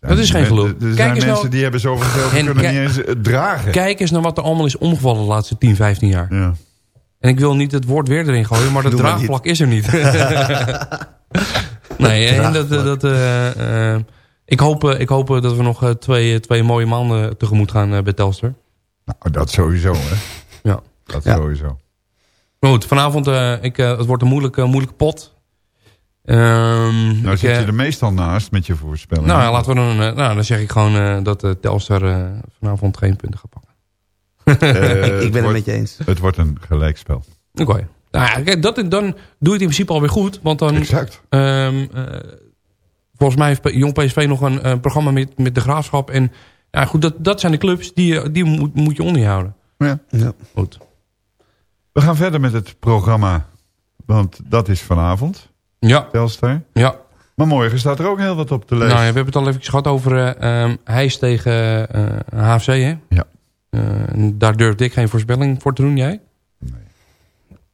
Dat is geen gelul. Er, er Kijk zijn eens mensen nou- die hebben zoveel geld, die En kunnen niet eens het dragen. Kijk eens naar wat er allemaal is omgevallen de laatste 10, 15 jaar. Ja. En ik wil niet het woord weer erin gooien, maar dat maar draagvlak is er niet. nee, en dat, dat, eh, eh, ik, hoop, eh, ik hoop eh, dat we nog eh, twee, twee mooie maanden tegemoet gaan bij Telstar. Nou, dat sowieso, hè. Ja. Dat Ja. sowieso. Maar goed, vanavond, eh, ik, het wordt een moeilijke, moeilijke pot. Ehm, Nou ik, zit je er meestal naast met je voorspelling. nou, ja, laten we dan, nou, dan zeg ik gewoon eh, dat eh, Telstar vanavond geen punten gaat pakken. Eh, ik, ik ben het met je eens. Het wordt een gelijkspel. Oké. Nou ja, kijk, dat, dan doe je het in principe alweer goed. Want dan, Exact. ehm, eh, volgens mij heeft Jong PSV nog een eh, programma met, met de Graafschap. En ja, goed, dat, dat zijn de clubs die, je- die moet, moet je onder je houden. Ja. Ja. Goed. We gaan verder met het programma. Want dat is vanavond. Ja, Telstar. ja. Maar morgen staat er ook heel wat op te Nou, lezen. ja, we hebben het al even gehad over eh ehm, Heijs tegen eh, HFC. Hè? Ja. Eh, daar durfde ik geen voorspelling voor te doen. Jij?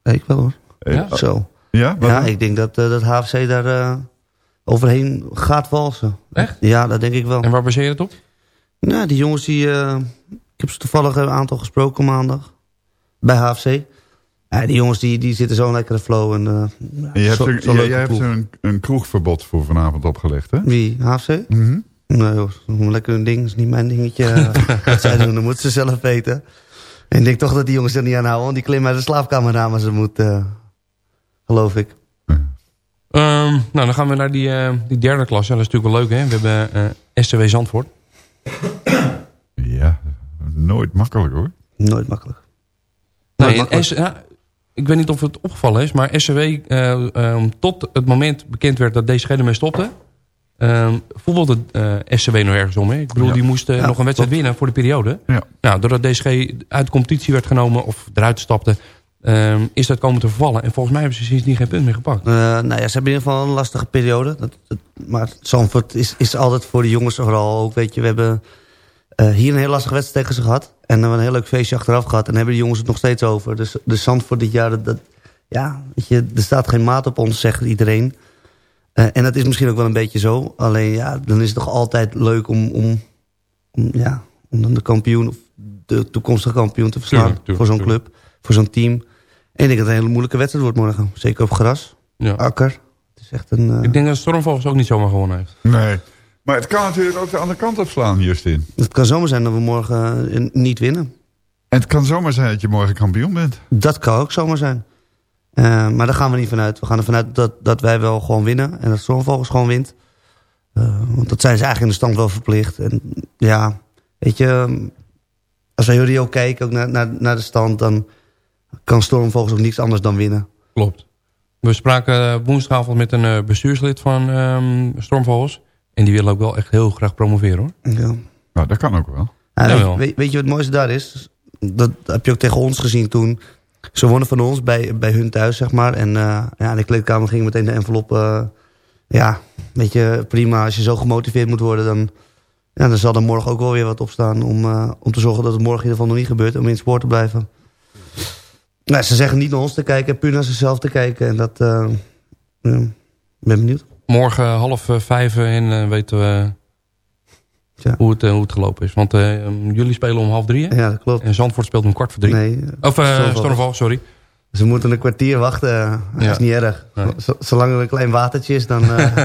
Ja, ik wel hoor. Eh, Ja? Zo. Ja? Ja, ik denk dat, eh, dat HFC daar eh, overheen gaat walsen. Echt? Ja, dat denk ik wel. En waar baseer je het op? Nou, die jongens die... eh, ik heb ze toevallig een aantal gesproken maandag. Bij HFC. Ja, die jongens die, die zitten zo'n lekkere flow. En, eh, En je hebt zo- jij, hebt een, een kroegverbod voor vanavond opgelegd, hè? Wie? HFC? Mhm. Nee een lekker een ding. is niet mijn dingetje. Wat zij doen, dat moeten ze zelf weten. En ik denk toch dat die jongens er niet aan houden. Want die klimmen uit de slaapkamer naar maar ze moet. eh, geloof ik. Ehm, nou, dan gaan we naar die, eh, die derde klasse. Dat is natuurlijk wel leuk, hè? We hebben eh SCW Zandvoort. Ja, nooit makkelijk hoor. Nooit makkelijk. Nee, en S- ja, ik weet niet of het opgevallen is, maar SCW, eh, ehm, tot het moment bekend werd dat deze ermee stopte, ehm voetbalde eh, SCW nog ergens om. Hè? Ik bedoel, Ja. die moesten Ja, nog een wedstrijd winnen voor de periode. Ja. Nou, doordat DSG uit de competitie werd genomen of eruit stapte, ehm, is dat komen te vervallen. En volgens mij hebben ze sindsdien geen punt meer gepakt. Eh, nou ja, ze hebben in ieder geval een lastige periode. Dat, dat- maar Zandvoort is, is altijd voor de jongens vooral ook. Weet je, we hebben eh, hier een heel lastige wedstrijd tegen ze gehad. En we hebben een heel leuk feestje achteraf gehad. En hebben de jongens het nog steeds over. Dus de Zandvoort dit jaar, dat, dat- ja, weet je, er staat geen maat op ons, zegt iedereen. Eh, en dat is misschien ook wel een beetje zo. Alleen ja, dan is het toch altijd leuk om, om, om, ja, om dan de kampioen of de toekomstige kampioen te verslaan. Tuurlijk, tuurlijk, voor zo'n club, voor zo'n team. En ik denk dat het een hele moeilijke wedstrijd wordt morgen. Zeker op gras, Ja. akker. Het is echt een... eh, Ik denk dat Stormvogels ook niet zomaar gewonnen heeft. Nee. Maar het kan natuurlijk ook de andere kant op slaan, Justin. Het kan zomaar zijn dat we morgen eh, niet winnen. En het kan zomaar zijn dat je morgen kampioen bent. Dat kan ook zomaar zijn. Eh, maar daar gaan we niet vanuit. We gaan ervan uit dat, dat wij wel gewoon winnen. En dat Stormvogels gewoon wint. Eh, want dat zijn ze eigenlijk in de stand wel verplicht. En ja, weet je... eh, Als wij jullie ook kijken ook naar, naar, naar de stand... dan kan Stormvogels ook niets anders dan winnen. Klopt. We spraken woensdagavond met een eh, bestuurslid van ehm Stormvogels. En die wil ook wel echt heel graag promoveren hoor. Ja. Nou, dat kan ook wel. Ja, weet, weet, weet je wat het mooiste daar is? Dat heb je ook tegen ons gezien toen. Ze wonnen van ons bij, bij hun thuis, zeg maar. En eh, ja, in de kleedkamer ging meteen de envelop... eh, ja, weet je, prima. Als je zo gemotiveerd moet worden... dan, ja, dan zal er morgen ook wel weer wat opstaan... om, eh, om te zorgen dat het morgen in ieder geval nog niet gebeurt... om in het spoor te blijven. Nou, ze zeggen niet naar ons te kijken, puur naar zichzelf te kijken. En dat... eh, ja, ik ben benieuwd. Morgen half eh, vijf en eh, weten we Ja. hoe, het, hoe het gelopen is. Want um, jullie spelen om half drie hè? Ja, dat klopt. En Zandvoort speelt om kwart voor drie. Nee, Of. Stormvogels, sorry. Ze moeten een kwartier wachten. Dat Ja. is niet erg. Nee. Zolang er een klein watertje is, dan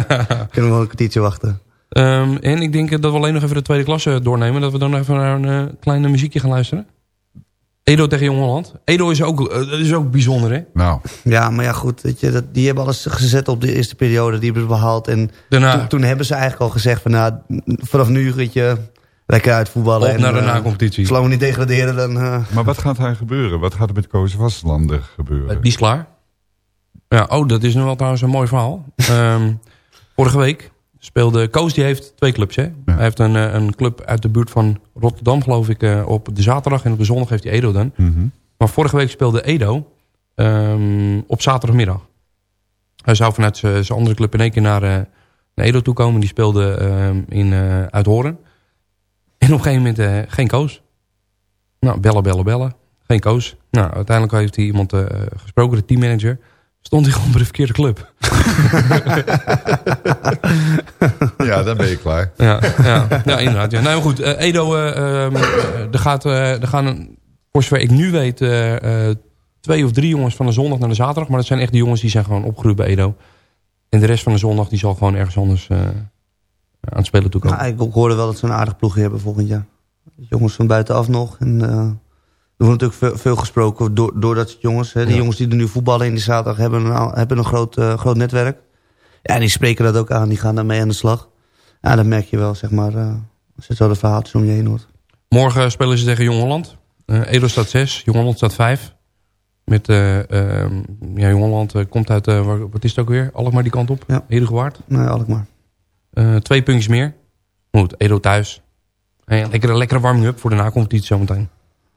kunnen we wel een kwartiertje wachten. Ehm, en ik denk dat we alleen nog even de tweede klasse doornemen. Dat we dan even naar een kleine muziekje gaan luisteren. Edo tegen Jong Holland. Edo is ook, eh, dat is ook bijzonder hè? Nou, Ja, maar ja, goed. Weet je, dat, die hebben alles gezet op de eerste periode. Die hebben ze behaald. En Daarna- toen, toen hebben ze eigenlijk al gezegd van... Nou, vanaf nu, weet je, lekker uitvoetballen. Op en, naar de eh, na-competitie. Zolang we niet degraderen, dan... eh, maar wat gaat er gebeuren? Wat gaat er met Koos Vastlander gebeuren? Die is klaar. Ja, oh, dat is nu wel trouwens een mooi verhaal. Ehm, vorige week speelde... Koos die heeft twee clubs, hè? Hij heeft een, eh, een club uit de buurt van Rotterdam, geloof ik, eh, op de zaterdag. En op de zondag heeft hij Edo dan. Mhm. Maar vorige week speelde Edo ehm, op zaterdagmiddag. Hij zou vanuit zijn andere club in één keer naar, eh, naar Edo toe komen. Die speelde ehm, in uh, Uithoren. En op een gegeven moment geen Koos. Nou, bellen, bellen, bellen. Geen Koos. Nou, uiteindelijk heeft hij iemand gesproken, de teammanager. Stond hij gewoon bij de verkeerde club. Ja, dan ben je klaar. Ja, ja, ja inderdaad. Ja. Nou maar goed, eh, Edo, eh, ehm, eh, er, gaat, er gaan, voor zover ik nu weet, eh, eh, twee of drie jongens van de zondag naar de zaterdag. Maar dat zijn echt de jongens die zijn gewoon opgegroeid bij Edo. En de rest van de zondag die zal gewoon ergens anders eh, aan het spelen toekomen. nou, ik hoorde wel dat ze een aardig ploegje hebben volgend jaar. Jongens van buitenaf nog. En, eh, er wordt natuurlijk veel, veel gesproken door, door dat soort jongens. Hè. Die Ja. jongens die er nu voetballen in die zaterdag hebben een, hebben een groot, eh, groot netwerk. Ja, die spreken dat ook aan. Die gaan daarmee aan de slag. Ja, dat merk je wel, zeg maar. eh, als je zo de verhaaltjes om je heen hoort. Morgen spelen ze tegen Jong Holland. Eh, Edo staat 6, Jong Holland staat 5. Met, ehm, ja, Jong Holland komt uit, wat is het ook weer? Alkmaar die kant op? Ja. Hedegewaard. Nee, Alkmaar. Twee puntjes meer. Goed, Edo thuis. En lekkere, lekkere warming-up voor de na-competitie zometeen.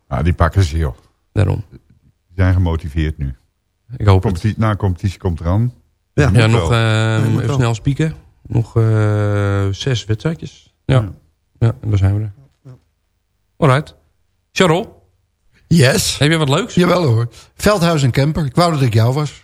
Nou, die pakken ze, joh. Daarom. Die zijn gemotiveerd nu. Ik hoop het. Competitie, na competitie komt eraan. Ja, Ja, nog eh, moet even wel. snel spieken. Nog eh, zes wedstrijdjes. Ja. ja, en daar zijn we er. Alright. Charles, Yes. heb je wat leuks? Jawel hoor. Veldhuis en Camper. Ik wou dat ik jou was.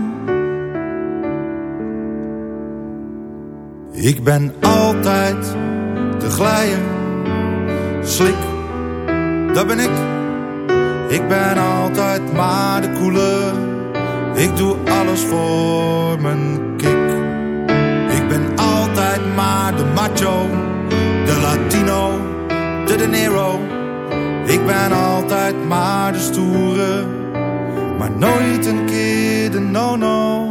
Ik ben altijd de glijer, slik, dat ben ik. Ik ben altijd maar de koele, ik doe alles voor mijn kick. Ik ben altijd maar de macho, de Latino, de De Niro. Ik ben altijd maar de stoere, maar nooit een keer de no-no.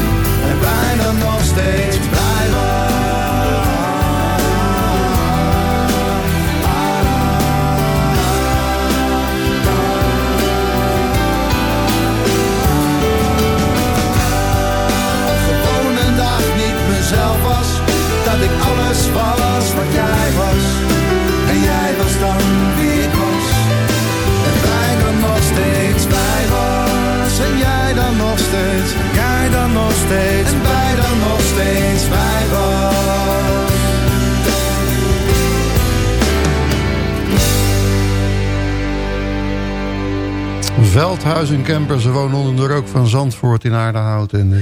Bijna nog steeds blij was. Gewoon een dag niet mezelf was. Dat ik alles was wat jij was. En jij was dan wie ik was. En wij dan nog steeds wij was. En jij dan nog steeds. Dan nog steeds. En wij dan nog steeds wij was. Veldhuis en Camper, ze wonen onder de rook van Zandvoort in Aardehout. En, eh,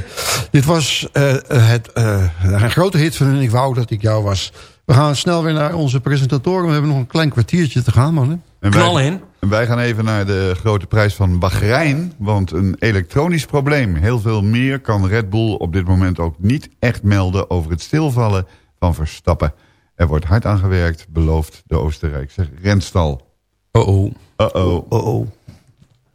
dit was eh, het, eh, een grote hit van hun. Ik wou dat ik jou was. We gaan snel weer naar onze presentatoren. We hebben nog een klein kwartiertje te gaan, man. En wij, En wij gaan even naar de grote prijs van Bahrein. Want een elektronisch probleem. Heel veel meer kan Red Bull op dit moment ook niet echt melden... over het stilvallen van Verstappen. Er wordt hard aan gewerkt, belooft de Oostenrijkse renstal. Oh-oh. Uh-oh. Oh-oh.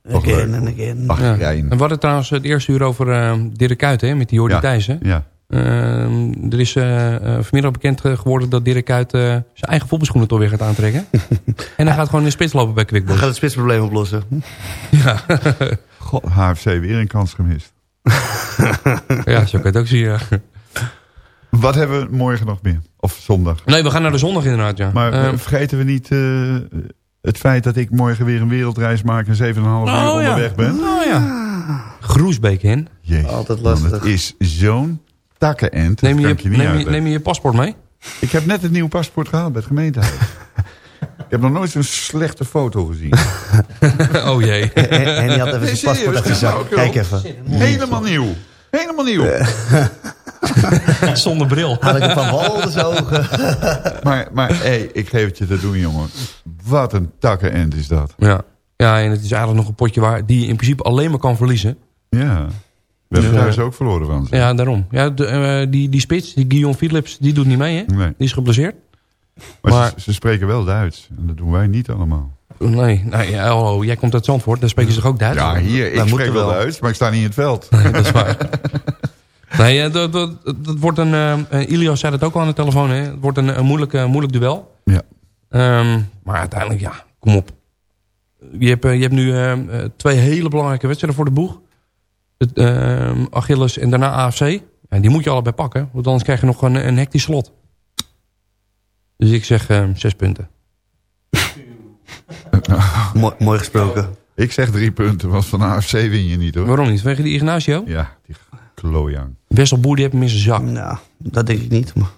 Toch Again and again. Bahrein. En we hadden trouwens het eerste uur over eh Dirk Kuyt, hè, met die Jordi Ja, Thijs. Hè? ja. Ehm, er is eh, eh, vanmiddag bekend geworden dat Dirk eh, zijn eigen voetbalschoenen toch weer gaat aantrekken. en hij gaat gewoon in de spits lopen bij Quickboy. We gaan het spitsprobleem oplossen. Ja. God, HFC weer een kans gemist. ja, zo kan je het ook zien. ja. Wat hebben we morgen nog meer? Of zondag? Nee, we gaan naar de zondag inderdaad, ja. Maar eh, Ehm, vergeten we niet eh, het feit dat ik morgen weer een wereldreis maak... en 7,5 uur Oh, ja. onderweg ben? Oh ja. Groesbeek in. Jezus, Altijd man, lastig. Het is zo'n takkenend. Neem je, je neem, je, uitleggen. neem je je paspoort mee? Ik heb net het nieuwe paspoort gehaald bij het gemeentehuis. ik heb nog nooit zo'n slechte foto gezien. oh jee. En, en die had even zijn paspoort uit zijn zak. Kijk even. Helemaal nieuw. Helemaal nieuw. Zonder bril. Had ik een paar waldensogen. maar maar hey, ik geef het je te doen, jongen. Wat een takkenend is dat. Ja. ja, en het is eigenlijk nog een potje waar die je in principe alleen maar kan verliezen. Ja. We hebben Dus, thuis eh, ook verloren van ze. Ja, daarom. Ja, de, eh, die, die spits, die Guillaume Philips, die doet niet mee, hè? Nee. Die is geblesseerd. Maar, Maar- ze, ze spreken wel Duits. En dat doen wij niet allemaal. Nee, nee ja, hallo, jij komt uit Zandvoort, daar spreken ze toch ook Duits? Ja, hier, ik spreek wel Duits, maar ik sta niet in het veld. dat is waar. Nee, eh, dat, dat, dat wordt een... eh, eh, Ilias zei dat ook al aan de telefoon, hè? Het wordt een, een moeilijk, moeilijk duel. Ja. Ehm, maar uiteindelijk, ja, kom op. Je hebt, je hebt nu twee hele belangrijke wedstrijden voor de boeg. Ehm, Achilles en daarna AFC. En die moet je allebei pakken, want anders krijg je nog een, een hectisch slot. Dus ik zeg ehm, zes punten. Mooi, mooi gesproken. Ik zeg drie punten, want van AFC win je niet hoor. Waarom niet? Vanwege die Ignacio? Ja, die klojang. Wesselboer die heeft hem in zijn zak. Nou, dat denk ik niet. Maar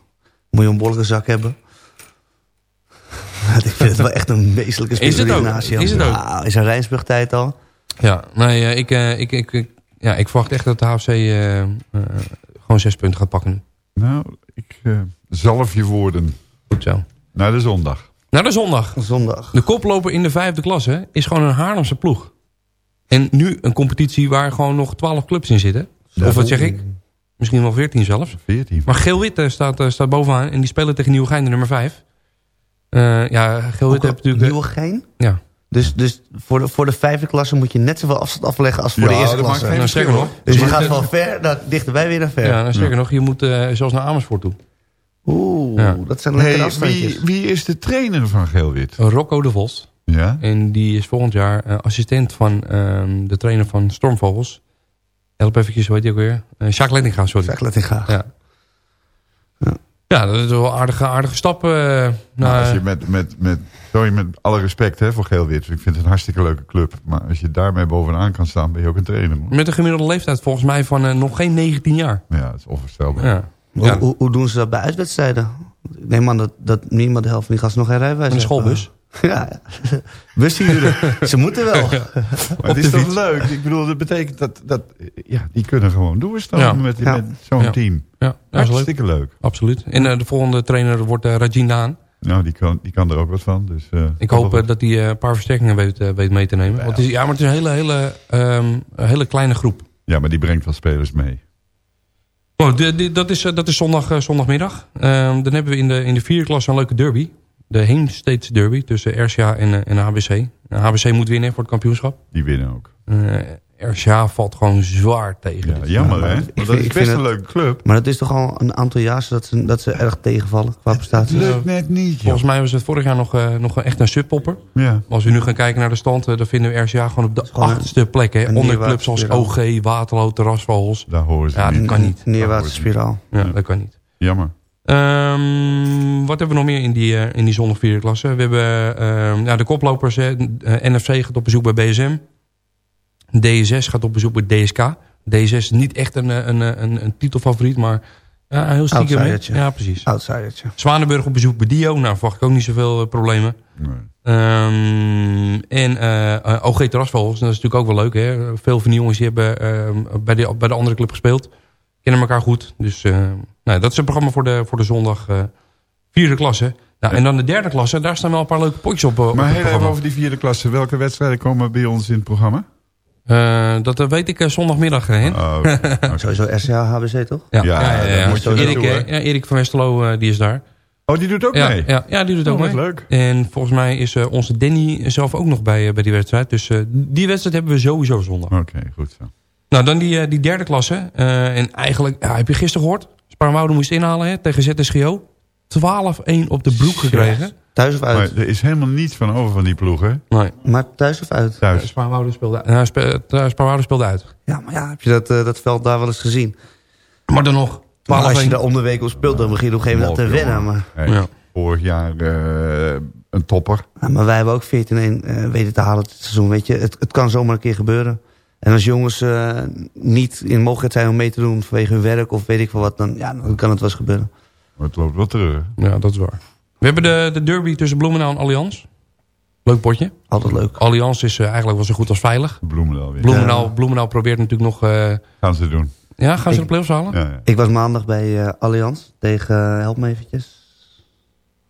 moet je een bollige zak hebben. ik vind het wel echt een meestelijke Is speler. het ook? Ignacio. Is het ook? Nou, is een Rijnsburg tijd al. Ja, nee, eh, ik, eh, ik, ik, ik- ja, ik verwacht echt dat de HFC eh, eh, gewoon zes punten gaat pakken. Nou, ik eh, zalf je woorden. Goed zo. Naar de zondag. Naar de zondag. Zondag. De koploper in de vijfde klasse is gewoon een Haarlemse ploeg. En nu een competitie waar gewoon nog twaalf clubs in zitten. Of wat zeg ik? Misschien wel veertien zelfs. 14. Maar Geel-Wit staat, staat bovenaan en die spelen tegen Nieuwegein de nummer vijf. Eh, ja, Geel-Wit heeft natuurlijk... Nieuwegein? Ja. Dus, dus voor, de, voor de vijfde klasse moet je net zoveel afstand afleggen als voor Ja, de eerste dat maakt klasse. geen Nou, verschil, nog. Dus je gaat van ver naar dichterbij weer naar ver. Ja, nou, sterker nog, je moet eh, zelfs naar Amersfoort toe. Oeh, Ja. dat zijn lekkere Hey, afstandjes. wie, wie is de trainer van Geelwit? Rocco de Vos. Ja? En die is volgend jaar eh, assistent van ehm, de trainer van Stormvogels. Help eventjes, hoe heet die ook weer? Eh Jacques Lettinga, sorry. Jacques Lettinga. Ja. Ja, dat is wel een aardige, aardige stap. Nou, naar- als je met, met, met, sorry, met alle respect hè, voor Geelwit. Ik vind het een hartstikke leuke club. Maar als je daarmee bovenaan kan staan, ben je ook een trainer. Man. Met een gemiddelde leeftijd volgens mij van eh, nog geen 19 jaar. Ja, dat is onvoorstelbaar. Ja. Hoe, Ja. hoe, hoe doen ze dat bij uitwedstrijden? Ik neem aan dat, dat niemand de helft van die gasten nog geen rijbewijs Een heeft. schoolbus. Ja, bus huren. ze moeten wel. Maar het is toch leuk? Ik bedoel, dat betekent dat, dat ja, die kunnen gewoon doorstaan Ja. met, Ja. met zo'n Ja. team. Ja, dat is leuk. Hartstikke leuk. Absoluut. En eh, de volgende trainer wordt uh, Rajin Daan. Nou, die kan, die kan er ook wat van. Dus, eh, Ik hoop eh, dat hij eh, een paar versterkingen weet, weet mee te nemen. Want het is, ja, maar het is een hele, hele, ehm, een hele kleine groep. Ja, maar die brengt wel spelers mee. Oh, de, de- dat, is, dat is zondag, zondagmiddag. Ehm, dan hebben we in de, in de vierde klas een leuke derby. De Heemsteeds derby tussen RCA en, en HBC. HBC moet winnen voor het kampioenschap. Die winnen ook. RCA valt gewoon zwaar tegen. Ja, dit jammer jaar. hè? Ik Want dat vind- is best een leuke club. Maar het is toch al een aantal jaar dat ze, dat ze erg tegenvallen qua prestaties. Lukt net niet, joh. Volgens mij was het vorig jaar nog, eh, nog echt een subpopper. Ja. Maar Als we nu gaan kijken naar de stand, eh, dan vinden we RCA gewoon op de gewoon achtste plek. Hè. een Onder clubs als. OG, Waterloo, Terrasvogels. Daar horen ze Ja, niet. dat kan niet. Neerwaartse spiraal. Ja, dat kan niet. Jammer. Ehm, wat hebben we nog meer in die, eh, in die zondag vierde klasse? We hebben ehm, ja, de koplopers. hè. Eh, NFC gaat op bezoek bij BSM. D6 gaat op bezoek bij DSK. D6 is niet echt een, eh, een, een, een, een titelfavoriet, maar ja, heel stiekem. Outsidertje. Ja, precies. Outsidertje. Zwanenburg op bezoek bij Dio. Nou, verwacht ik ook niet zoveel eh, problemen. Nee. Ehm, en eh eh, OG Terrasvogels, dat is natuurlijk ook wel leuk. Hè? Veel van die jongens die hebben ehm, bij, de, bij de andere club gespeeld. Kennen elkaar goed. Dus eh, nou, dat is het programma voor de, voor de zondag eh, vierde klasse. Nou, en dan de derde klasse, daar staan wel een paar leuke potjes op, eh, op Maar heel even over die vierde klasse. Welke wedstrijden komen bij ons in het programma? Eh, dat eh, weet ik eh, zondagmiddag, hè? Oh. Oké. Sowieso RCA, HBC toch? Ja, Ja, ja, ja, daar ja. moet je Erik, ja, Erik van Westerlo, eh, die is daar. Oh, die doet ook ja, mee? Ja, ja, die doet ook Oh, mee. leuk. En volgens mij is eh, onze Danny zelf ook nog bij, bij die wedstrijd. Dus eh, die wedstrijd hebben we sowieso zondag. Oké, goed zo. Nou, dan die, die derde klasse. Eh, en eigenlijk, ja, heb je gisteren gehoord? Spaarnwoude moest inhalen hè, tegen ZSGO. 12-1 op de broek gekregen. Thuis of uit? Maar er is helemaal niets van over van die ploeg, hè? Nee. Maar thuis of uit? Thuis. Spaarnwoude speelde, spe, uh, Spaarnwoude speelde uit. Ja, maar ja, heb je dat, eh, dat veld daar wel eens gezien? Maar dan nog. 12-1. Maar als je daar om de week op speelt, dan begin je op een gegeven moment te wennen. jongen. Maar, Hey, Ja. Vorig jaar eh, een topper. Ja, maar wij hebben ook 14-1 eh, weten te halen dit seizoen. Weet je, het, het kan zomaar een keer gebeuren. En als jongens eh, niet in mogelijkheid zijn om mee te doen vanwege hun werk of weet ik veel wat, dan, ja, dan kan het wel eens gebeuren. Maar het loopt wel terug. Ja, dat is waar. We hebben de, de derby tussen Bloemendaal en Allianz. Leuk potje. Altijd leuk. Allianz is eh, eigenlijk wel zo goed als veilig. Bloemendaal weer. Bloemendaal, Ja. Bloemendaal probeert natuurlijk nog... eh, Gaan ze doen. ja, gaan ze Ik- de play-offs halen? Ja, ja. Ik was maandag bij eh Allianz tegen, help me eventjes.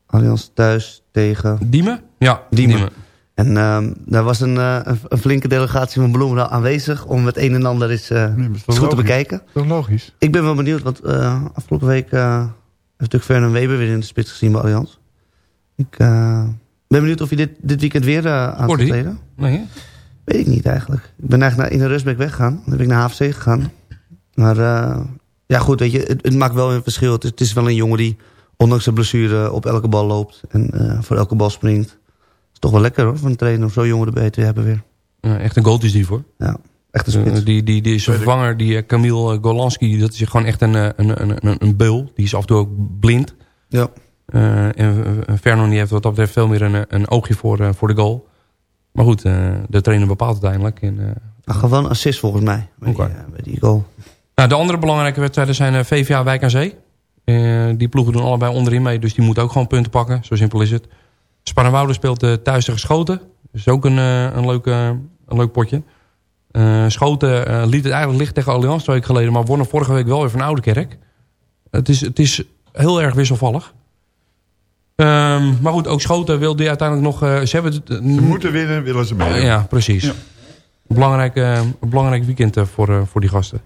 Allianz thuis tegen Diemen? Ja, Diemen. Diemen. En ehm, daar was een, eh, een, flinke delegatie van Bloemendaal aanwezig... om het een en ander eens, eh, eens goed te bekijken. Dat is logisch. Ik ben wel benieuwd, want eh, afgelopen week... heeft natuurlijk Fernand Weber weer in de spits gezien bij Allianz. Ik eh, ben benieuwd of je dit, dit weekend weer eh, aan gaat je? treden. Nee, hè? Weet ik niet eigenlijk. Ik ben eigenlijk naar, in de rustweek weggegaan. Dan ben ik naar HFC gegaan. Maar eh, ja goed, weet je, het, het maakt wel een verschil. Het is, het is wel een jongen die ondanks zijn blessure op elke bal loopt. En voor elke bal springt. Het is toch wel lekker hoor, van een trainer om zo'n jongen erbij te hebben weer. Ja, echt een goaltje is die voor. Ja, echt een Eh, spits. die, die, die is een vervanger, die eh, Camille Golanski, dat is gewoon echt een, eh, een, een, een, een beul. Die is af en toe ook blind. Ja. Eh, en eh, Vernon die heeft wat dat betreft veel meer een, een oogje voor, eh, voor de goal. Maar goed, eh, de trainer bepaalt uiteindelijk. En, eh, Ach, gewoon assist volgens mij. Bij, die, eh, bij die goal. Nou, de andere belangrijke wedstrijden zijn eh, VVA Wijk aan Zee. Eh, die ploegen doen allebei onderin mee, dus die moeten ook gewoon punten pakken. Zo simpel is het. Sparrenwoude speelt eh, thuis tegen Schoten. Dat is ook een, eh, een, leuk, eh, een leuk potje. Eh, Schoten eh, liet het eigenlijk licht tegen Allianz twee weken geleden... maar wonnen vorige week wel weer van Oude Kerk. Het is, het is heel erg wisselvallig. Ehm, maar goed, ook Schoten wilde die uiteindelijk nog... eh, ze moeten winnen, willen ze mee. ja, precies. Ja. Belangrijk, een belangrijk weekend voor, voor die gasten.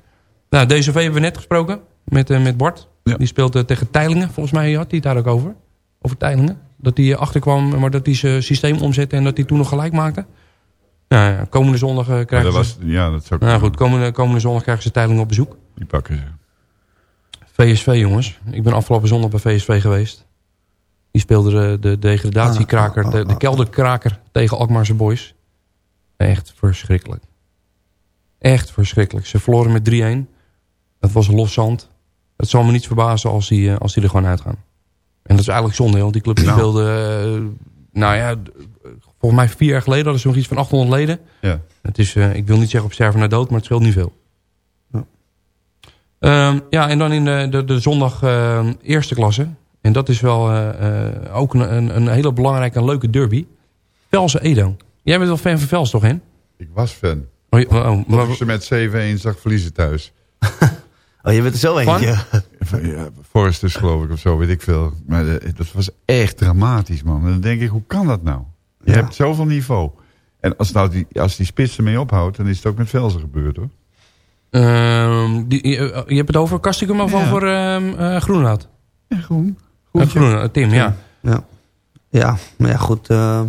Nou, DCV hebben we net gesproken met, met Bart. Die speelt tegen Teilingen. Volgens mij had hij het daar ook over. Over Teilingen. Dat hij achterkwam, maar dat hij zijn systeem omzette en dat hij toen nog gelijk maakte. Nou ja, komende zondag eh, krijgen dat ze... was, ja, dat zou Nou goed, komende, komende zondag krijgen ze Teilingen op bezoek. Die pakken ze. VSV jongens. Ik ben afgelopen zondag bij VSV geweest. Die speelde de, de degradatiekraker, de, de kelderkraker tegen Alkmaarse Boys. Echt verschrikkelijk. Echt verschrikkelijk. Ze verloren met 3-1. Het was los zand. Het zal me niets verbazen als die, eh, als die er gewoon uitgaan. En dat is eigenlijk zonde, want die club die speelde... eh, nou ja, volgens mij vier jaar geleden hadden ze nog iets van 800 leden. Ja. Het is, eh, ik wil niet zeggen op sterven naar dood, maar het scheelt niet veel. Ehm, ja, en dan in de, de, de zondag ehm, eerste klasse. En dat is wel eh, eh, ook een, een, een hele belangrijke en leuke derby. Velsen Edo. Jij bent wel fan van Vels, toch, Hen? Ik was fan. Oh, je- oh, oh, maar- ze met 7-1 zag verliezen thuis. Oh, je bent er zo eentje. Van, ja, Foresters geloof ik of zo, weet ik veel. Maar dat was echt dramatisch, man. En dan denk ik, hoe kan dat nou? Je hebt zoveel niveau. En als, nou die, als die spits ermee ophoudt, dan is het ook met Velzen gebeurd, hoor. Ehm, die, je, je hebt het over Kastikum of Ja. over ehm eh, Groenhout? Ja, groen. Uh, Groenhout, Tim, ja. Ja, ja maar ja, goed. eh,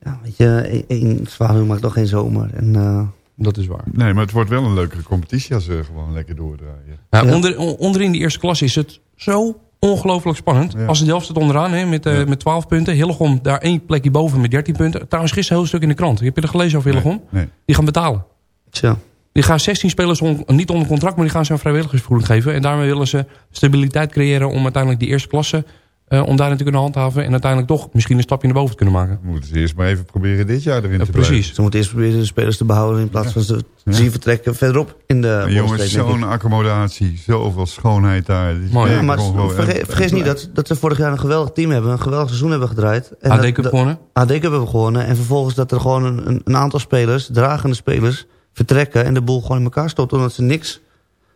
ja, weet je, één- één zwaluw maakt toch geen zomer. En, eh, Dat is waar. Nee, maar het wordt wel een leukere competitie als ze gewoon lekker doordraaien. Nou, onder, on- onderin die eerste klas is het zo ongelooflijk spannend. Als de Delft staat onderaan hè, met, eh, met 12 punten. Hillegom daar één plekje boven met 13 punten. Trouwens, gisteren een heel stuk in de krant. Heb je er gelezen over Hillegom? Nee. Die gaan betalen. Tja. Die gaan 16 spelers on- niet onder contract, maar die gaan ze een vrijwilligersvergoeding geven. En daarmee willen ze stabiliteit creëren om uiteindelijk die eerste klasse... eh, om daarin te kunnen handhaven en uiteindelijk toch misschien een stapje naar boven te kunnen maken. Moeten ze eerst maar even proberen dit jaar erin te precies. blijven. Ze moeten eerst proberen de spelers te behouden in plaats van ze te zien vertrekken verderop in de Maar jongens, zo'n accommodatie, zoveel schoonheid daar. Ja, echt maar vergeet, vergeet niet dat, dat ze vorig jaar een geweldig team hebben. Een geweldig seizoen hebben gedraaid. En AD Cup gewonnen. AD Cup hebben we gewonnen. En vervolgens dat er gewoon een, een aantal spelers, dragende spelers, vertrekken. En de boel gewoon in elkaar stopt. Omdat ze niks,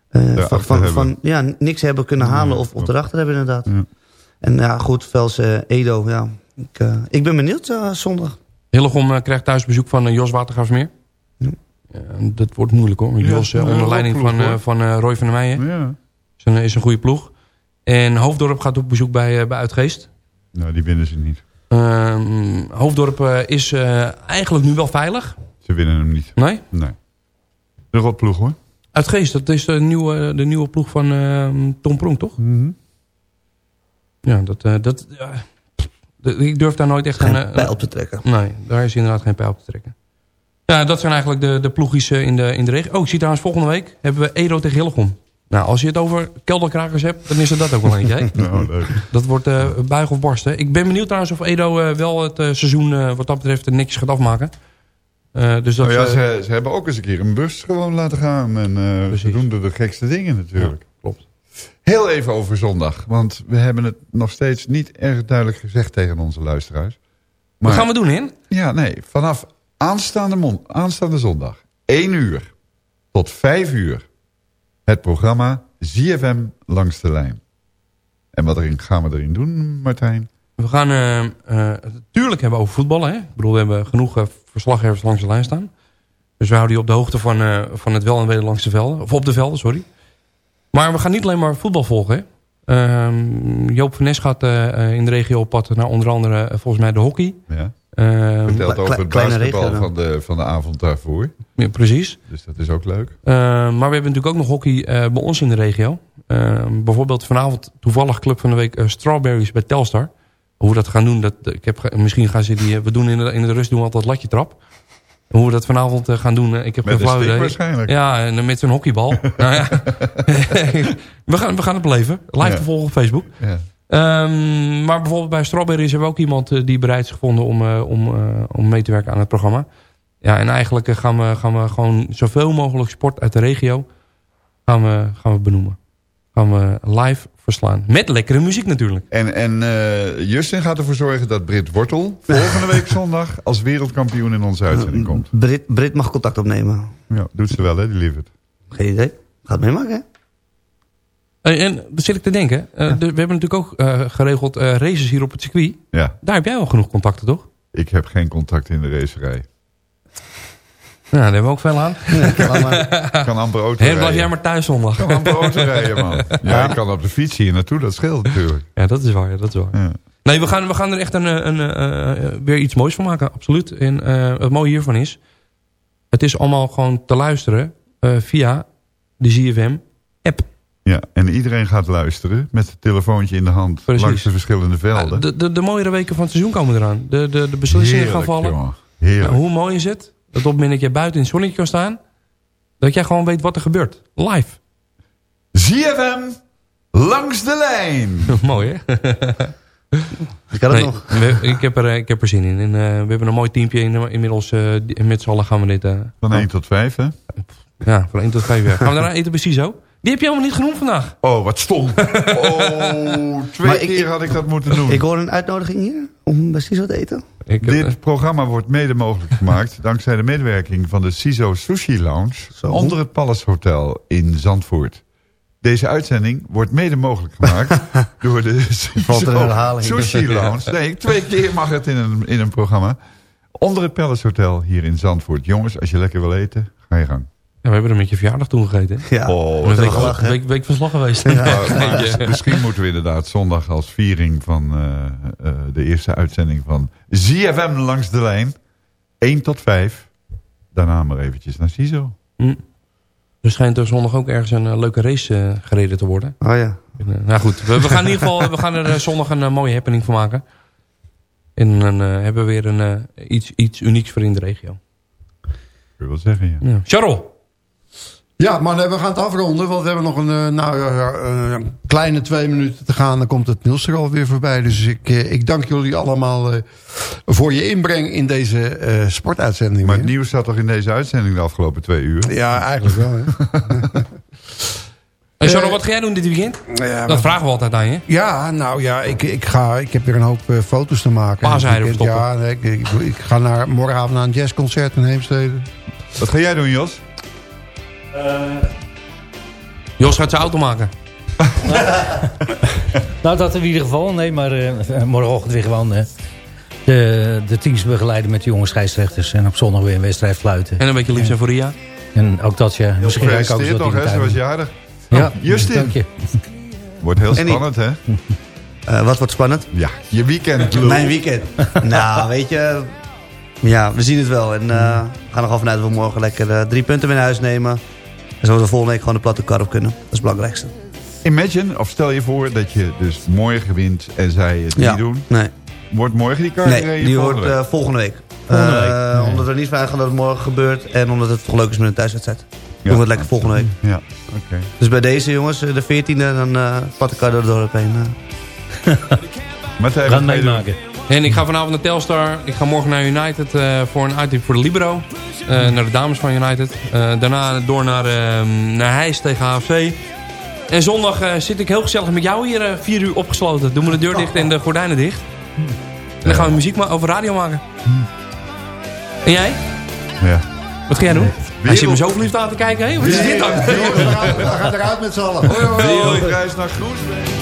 eh, van, van, ja, niks hebben kunnen halen of, of erachter hebben inderdaad. En ja, goed, Vels eh, Edo. Ja. Ik, eh, ik ben benieuwd eh, zondag. Hillegom eh, krijgt thuis bezoek van Jos Watergraafsmeer. Ja, dat wordt moeilijk hoor. Jos een onder leiding ploeg, van, eh, van eh, Roy van der Meijen. Ja. Is een, is een goede ploeg. En Hoofddorp gaat op bezoek bij, eh, bij Uitgeest. Nou, die winnen ze niet. Ehm, Hoofddorp eh, is eh, eigenlijk nu wel veilig. Ze winnen hem niet. Nee? Nee. De rotploeg hoor. Uitgeest, dat is de nieuwe, de nieuwe ploeg van ehm, Tom Pronk, toch? Mhm. Ja, dat, eh, dat, ik durf daar nooit echt Geen een... eh, pijl op te trekken. Nee, daar is inderdaad geen pijl op te trekken. Ja, dat zijn eigenlijk de, de ploegjes eh, in de, in de regio. Oh, ik zie trouwens volgende week hebben we Edo tegen Hillegom. Nou, als je het over kelderkrakers hebt, dan is er dat ook wel eentje. Nou, leuk. Dat wordt eh buig of barsten. Ik ben benieuwd trouwens of Edo eh, wel het eh, seizoen eh, wat dat betreft netjes gaat afmaken. Eh, dus dat, Nou ja, ze, ze hebben ook eens een keer een bus gewoon laten gaan. En eh, ze doen er de gekste dingen natuurlijk. Heel even over zondag. Want we hebben het nog steeds niet erg duidelijk gezegd tegen onze luisteraars. Wat gaan we doen, in? Ja, nee. Vanaf aanstaande, mon- aanstaande zondag. 1 uur tot 5 uur. Het programma ZFM Langs de Lijn. En wat erin, gaan we erin doen, Martijn? we gaan eh, eh, het natuurlijk hebben over voetballen. Hè? Ik bedoel, we hebben genoeg eh, verslaggevers langs de lijn staan. Dus we houden je op de hoogte van, eh, van het wel en weder langs de velden. Of op de velden, sorry. Maar we gaan niet alleen maar voetbal volgen. Hè? Ehm, Joop van Nes gaat eh, eh, in de regio op pad naar onder andere eh, volgens mij de hockey. Ja. Ehm, Vertelt over het basketbal van de, van de avond daarvoor. Ja, precies. Dus dat is ook leuk. Uh, maar we hebben natuurlijk ook nog hockey uh, bij ons in de regio. Uh, bijvoorbeeld vanavond toevallig club van de week uh, Strawberries bij Telstar. Hoe we dat gaan doen, dat, ik heb, misschien gaan ze die... We doen in de, in de rust doen we altijd latje trap. Hoe we dat vanavond gaan doen, ik heb met flauw idee. waarschijnlijk. Ja, en met zo'n hockeybal. nou ja. we, gaan, we gaan het beleven. Live Ja. te volgen op Facebook. Ja. Um, maar bijvoorbeeld bij Strawberries hebben we ook iemand die bereid is gevonden om, uh, om, uh, om mee te werken aan het programma. Ja, en eigenlijk gaan we, gaan we gewoon zoveel mogelijk sport uit de regio gaan we, gaan we benoemen. Gaan we live verslaan. Met lekkere muziek natuurlijk. En, en Justin gaat ervoor zorgen dat Brit Wortel volgende week zondag als wereldkampioen in onze uitzending komt. Brit, Brit mag contact opnemen. Ja, doet ze wel hè, die lieverd. Geen idee. Gaat meemaken hè? En daar zit ik te denken. Uh, ja. de, we hebben natuurlijk ook uh, geregeld uh, races hier op het circuit. Ja. Daar heb jij wel genoeg contacten, toch? Ik heb geen contact in de racerij. Nou, daar hebben we ook veel aan. Ik kan amper auto rijden. blijf jij maar thuis zondag. Kan amper auto rijden, man. Ja, ik kan op de fiets hier naartoe, dat scheelt natuurlijk. Ja, dat is waar, ja, dat is waar. Ja. Nee, we gaan, we gaan er echt een, een, een, weer iets moois van maken, absoluut. En het mooie hiervan is... Het is allemaal gewoon te luisteren via de ZFM-app. Ja, en iedereen gaat luisteren met het telefoontje in de hand Precies. langs de verschillende velden. De, de, de mooiere weken van het seizoen komen eraan. De, de, de beslissingen Heerlijk, gaan vallen. Jongen. Heerlijk. Nou, hoe mooi is het dat op het moment dat jij buiten in het zonnetje kan staan... dat jij gewoon weet wat er gebeurt. Live. ZFM langs de lijn. mooi, hè? Ik kan het nee, nog. We, ik, heb er, ik heb er zin in. En, uh, we hebben een mooi teampje in, inmiddels. Uh, met z'n allen gaan we dit... Uh, van 1 tot 5, hè? Ja, van 1 tot 5. Ja. Gaan we daarna eten bij CISO? Die heb je helemaal niet genoemd vandaag. Oh, wat stom. Oh, twee Maar keer ik- had ik dat moeten doen. Ik hoor een uitnodiging hier om bij CISO te eten. Ik heb, Dit programma wordt mede mogelijk gemaakt dankzij de medewerking van de CISO Sushi Lounge onder het Palace Hotel in Zandvoort. Deze uitzending wordt mede mogelijk gemaakt door de CISO herhaling. Sushi Lounge. Nee, twee keer mag het in een, in een programma. Onder het Palace Hotel hier in Zandvoort. Jongens, als je lekker wil eten, ga je gang. Ja, we hebben er met je verjaardag toen gegeten. hè? Ja. Oh, Een week, week, week van slag geweest. Eentje. misschien moeten we inderdaad zondag als viering van eh, eh, de eerste uitzending van ZFM langs de lijn. 1 tot 5. Daarna maar eventjes naar CISO. Hm. Er schijnt er zondag ook ergens een eh, leuke race gereden te worden. Oh ja. En, nou goed, we, we gaan in ieder geval we gaan er zondag een mooie happening van maken. En dan eh, hebben we weer een, eh, iets, iets unieks voor in de regio. Ik wil zeggen, ja. Ja. Charles, Ja, maar we gaan het afronden, want we hebben nog een, eh, nou, een kleine twee minuten te gaan. Dan komt het nieuws er alweer voorbij. Dus ik, eh, ik dank jullie allemaal eh, voor je inbreng in deze eh, sportuitzending. Maar het nieuws zat toch in deze uitzending de afgelopen twee uur? Ja, eigenlijk wel. Hè? en Charles, wat ga jij doen dit weekend? Ja, Dat vragen we altijd aan je. Ja, nou ja, ik, ik, ga, ik heb weer een hoop eh, foto's te maken. Ja, nee, ik, ik, ik ga naar, morgenavond naar een jazzconcert in Heemstede. Wat ga jij doen, Jos? Jos gaat zijn auto maken. Nou, dat in ieder geval. Nee, maar eh, morgenochtend weer gewoon eh, de, de teams begeleiden met de jonge scheidsrechters. En op zondag weer een wedstrijd fluiten. En een beetje liefst en voor Ria. En ook dat, ja. Misschien ga ik ook wat nog, hè? Ze was jarig. Ja, Oh, Justin. dank je. Wordt heel spannend, hè? Eh, wat wordt spannend? Ja, je weekend, lul. Mijn weekend. nou, weet je... Ja, we zien het wel. En eh, we gaan er gewoon vanuit dat we morgen lekker eh, drie punten mee naar huis nemen. En zodat we volgende week gewoon de platte kar op kunnen. Dat is het belangrijkste. Imagine, of stel je voor dat je dus morgen wint en zij het Ja. niet doen. Nee, Wordt morgen die kaart nee gereden die wordt week? eh, volgende week. Volgende week. Eh, Nee. Omdat we er niet van uitgaan dat het morgen gebeurt. En omdat het toch leuk is met een thuiswedstrijd. Doen we het lekker volgende week. Ja, oké. Dus bij deze jongens, eh, de 14e, dan eh platte kar door het dorp heen. Matthijs, We gaan doen? meemaken. En ik ga vanavond naar Telstar. Ik ga morgen naar United eh, voor een uiting voor de Libero. Eh, naar de dames van United. Eh, daarna door naar, eh, naar Heijs tegen HFC. En zondag eh, zit ik heel gezellig met jou hier eh, vier uur opgesloten. Doen we de deur dicht en de gordijnen dicht. En dan gaan we muziek over radio maken. En jij? Ja. Wat ga jij doen? Hij zit me Wereld- zo verliefd aan te kijken. Hé, wat is dit dan? We gaan eruit met z'n allen. Hoi, hoi. Hoi, hoi. reis naar Groesbeek.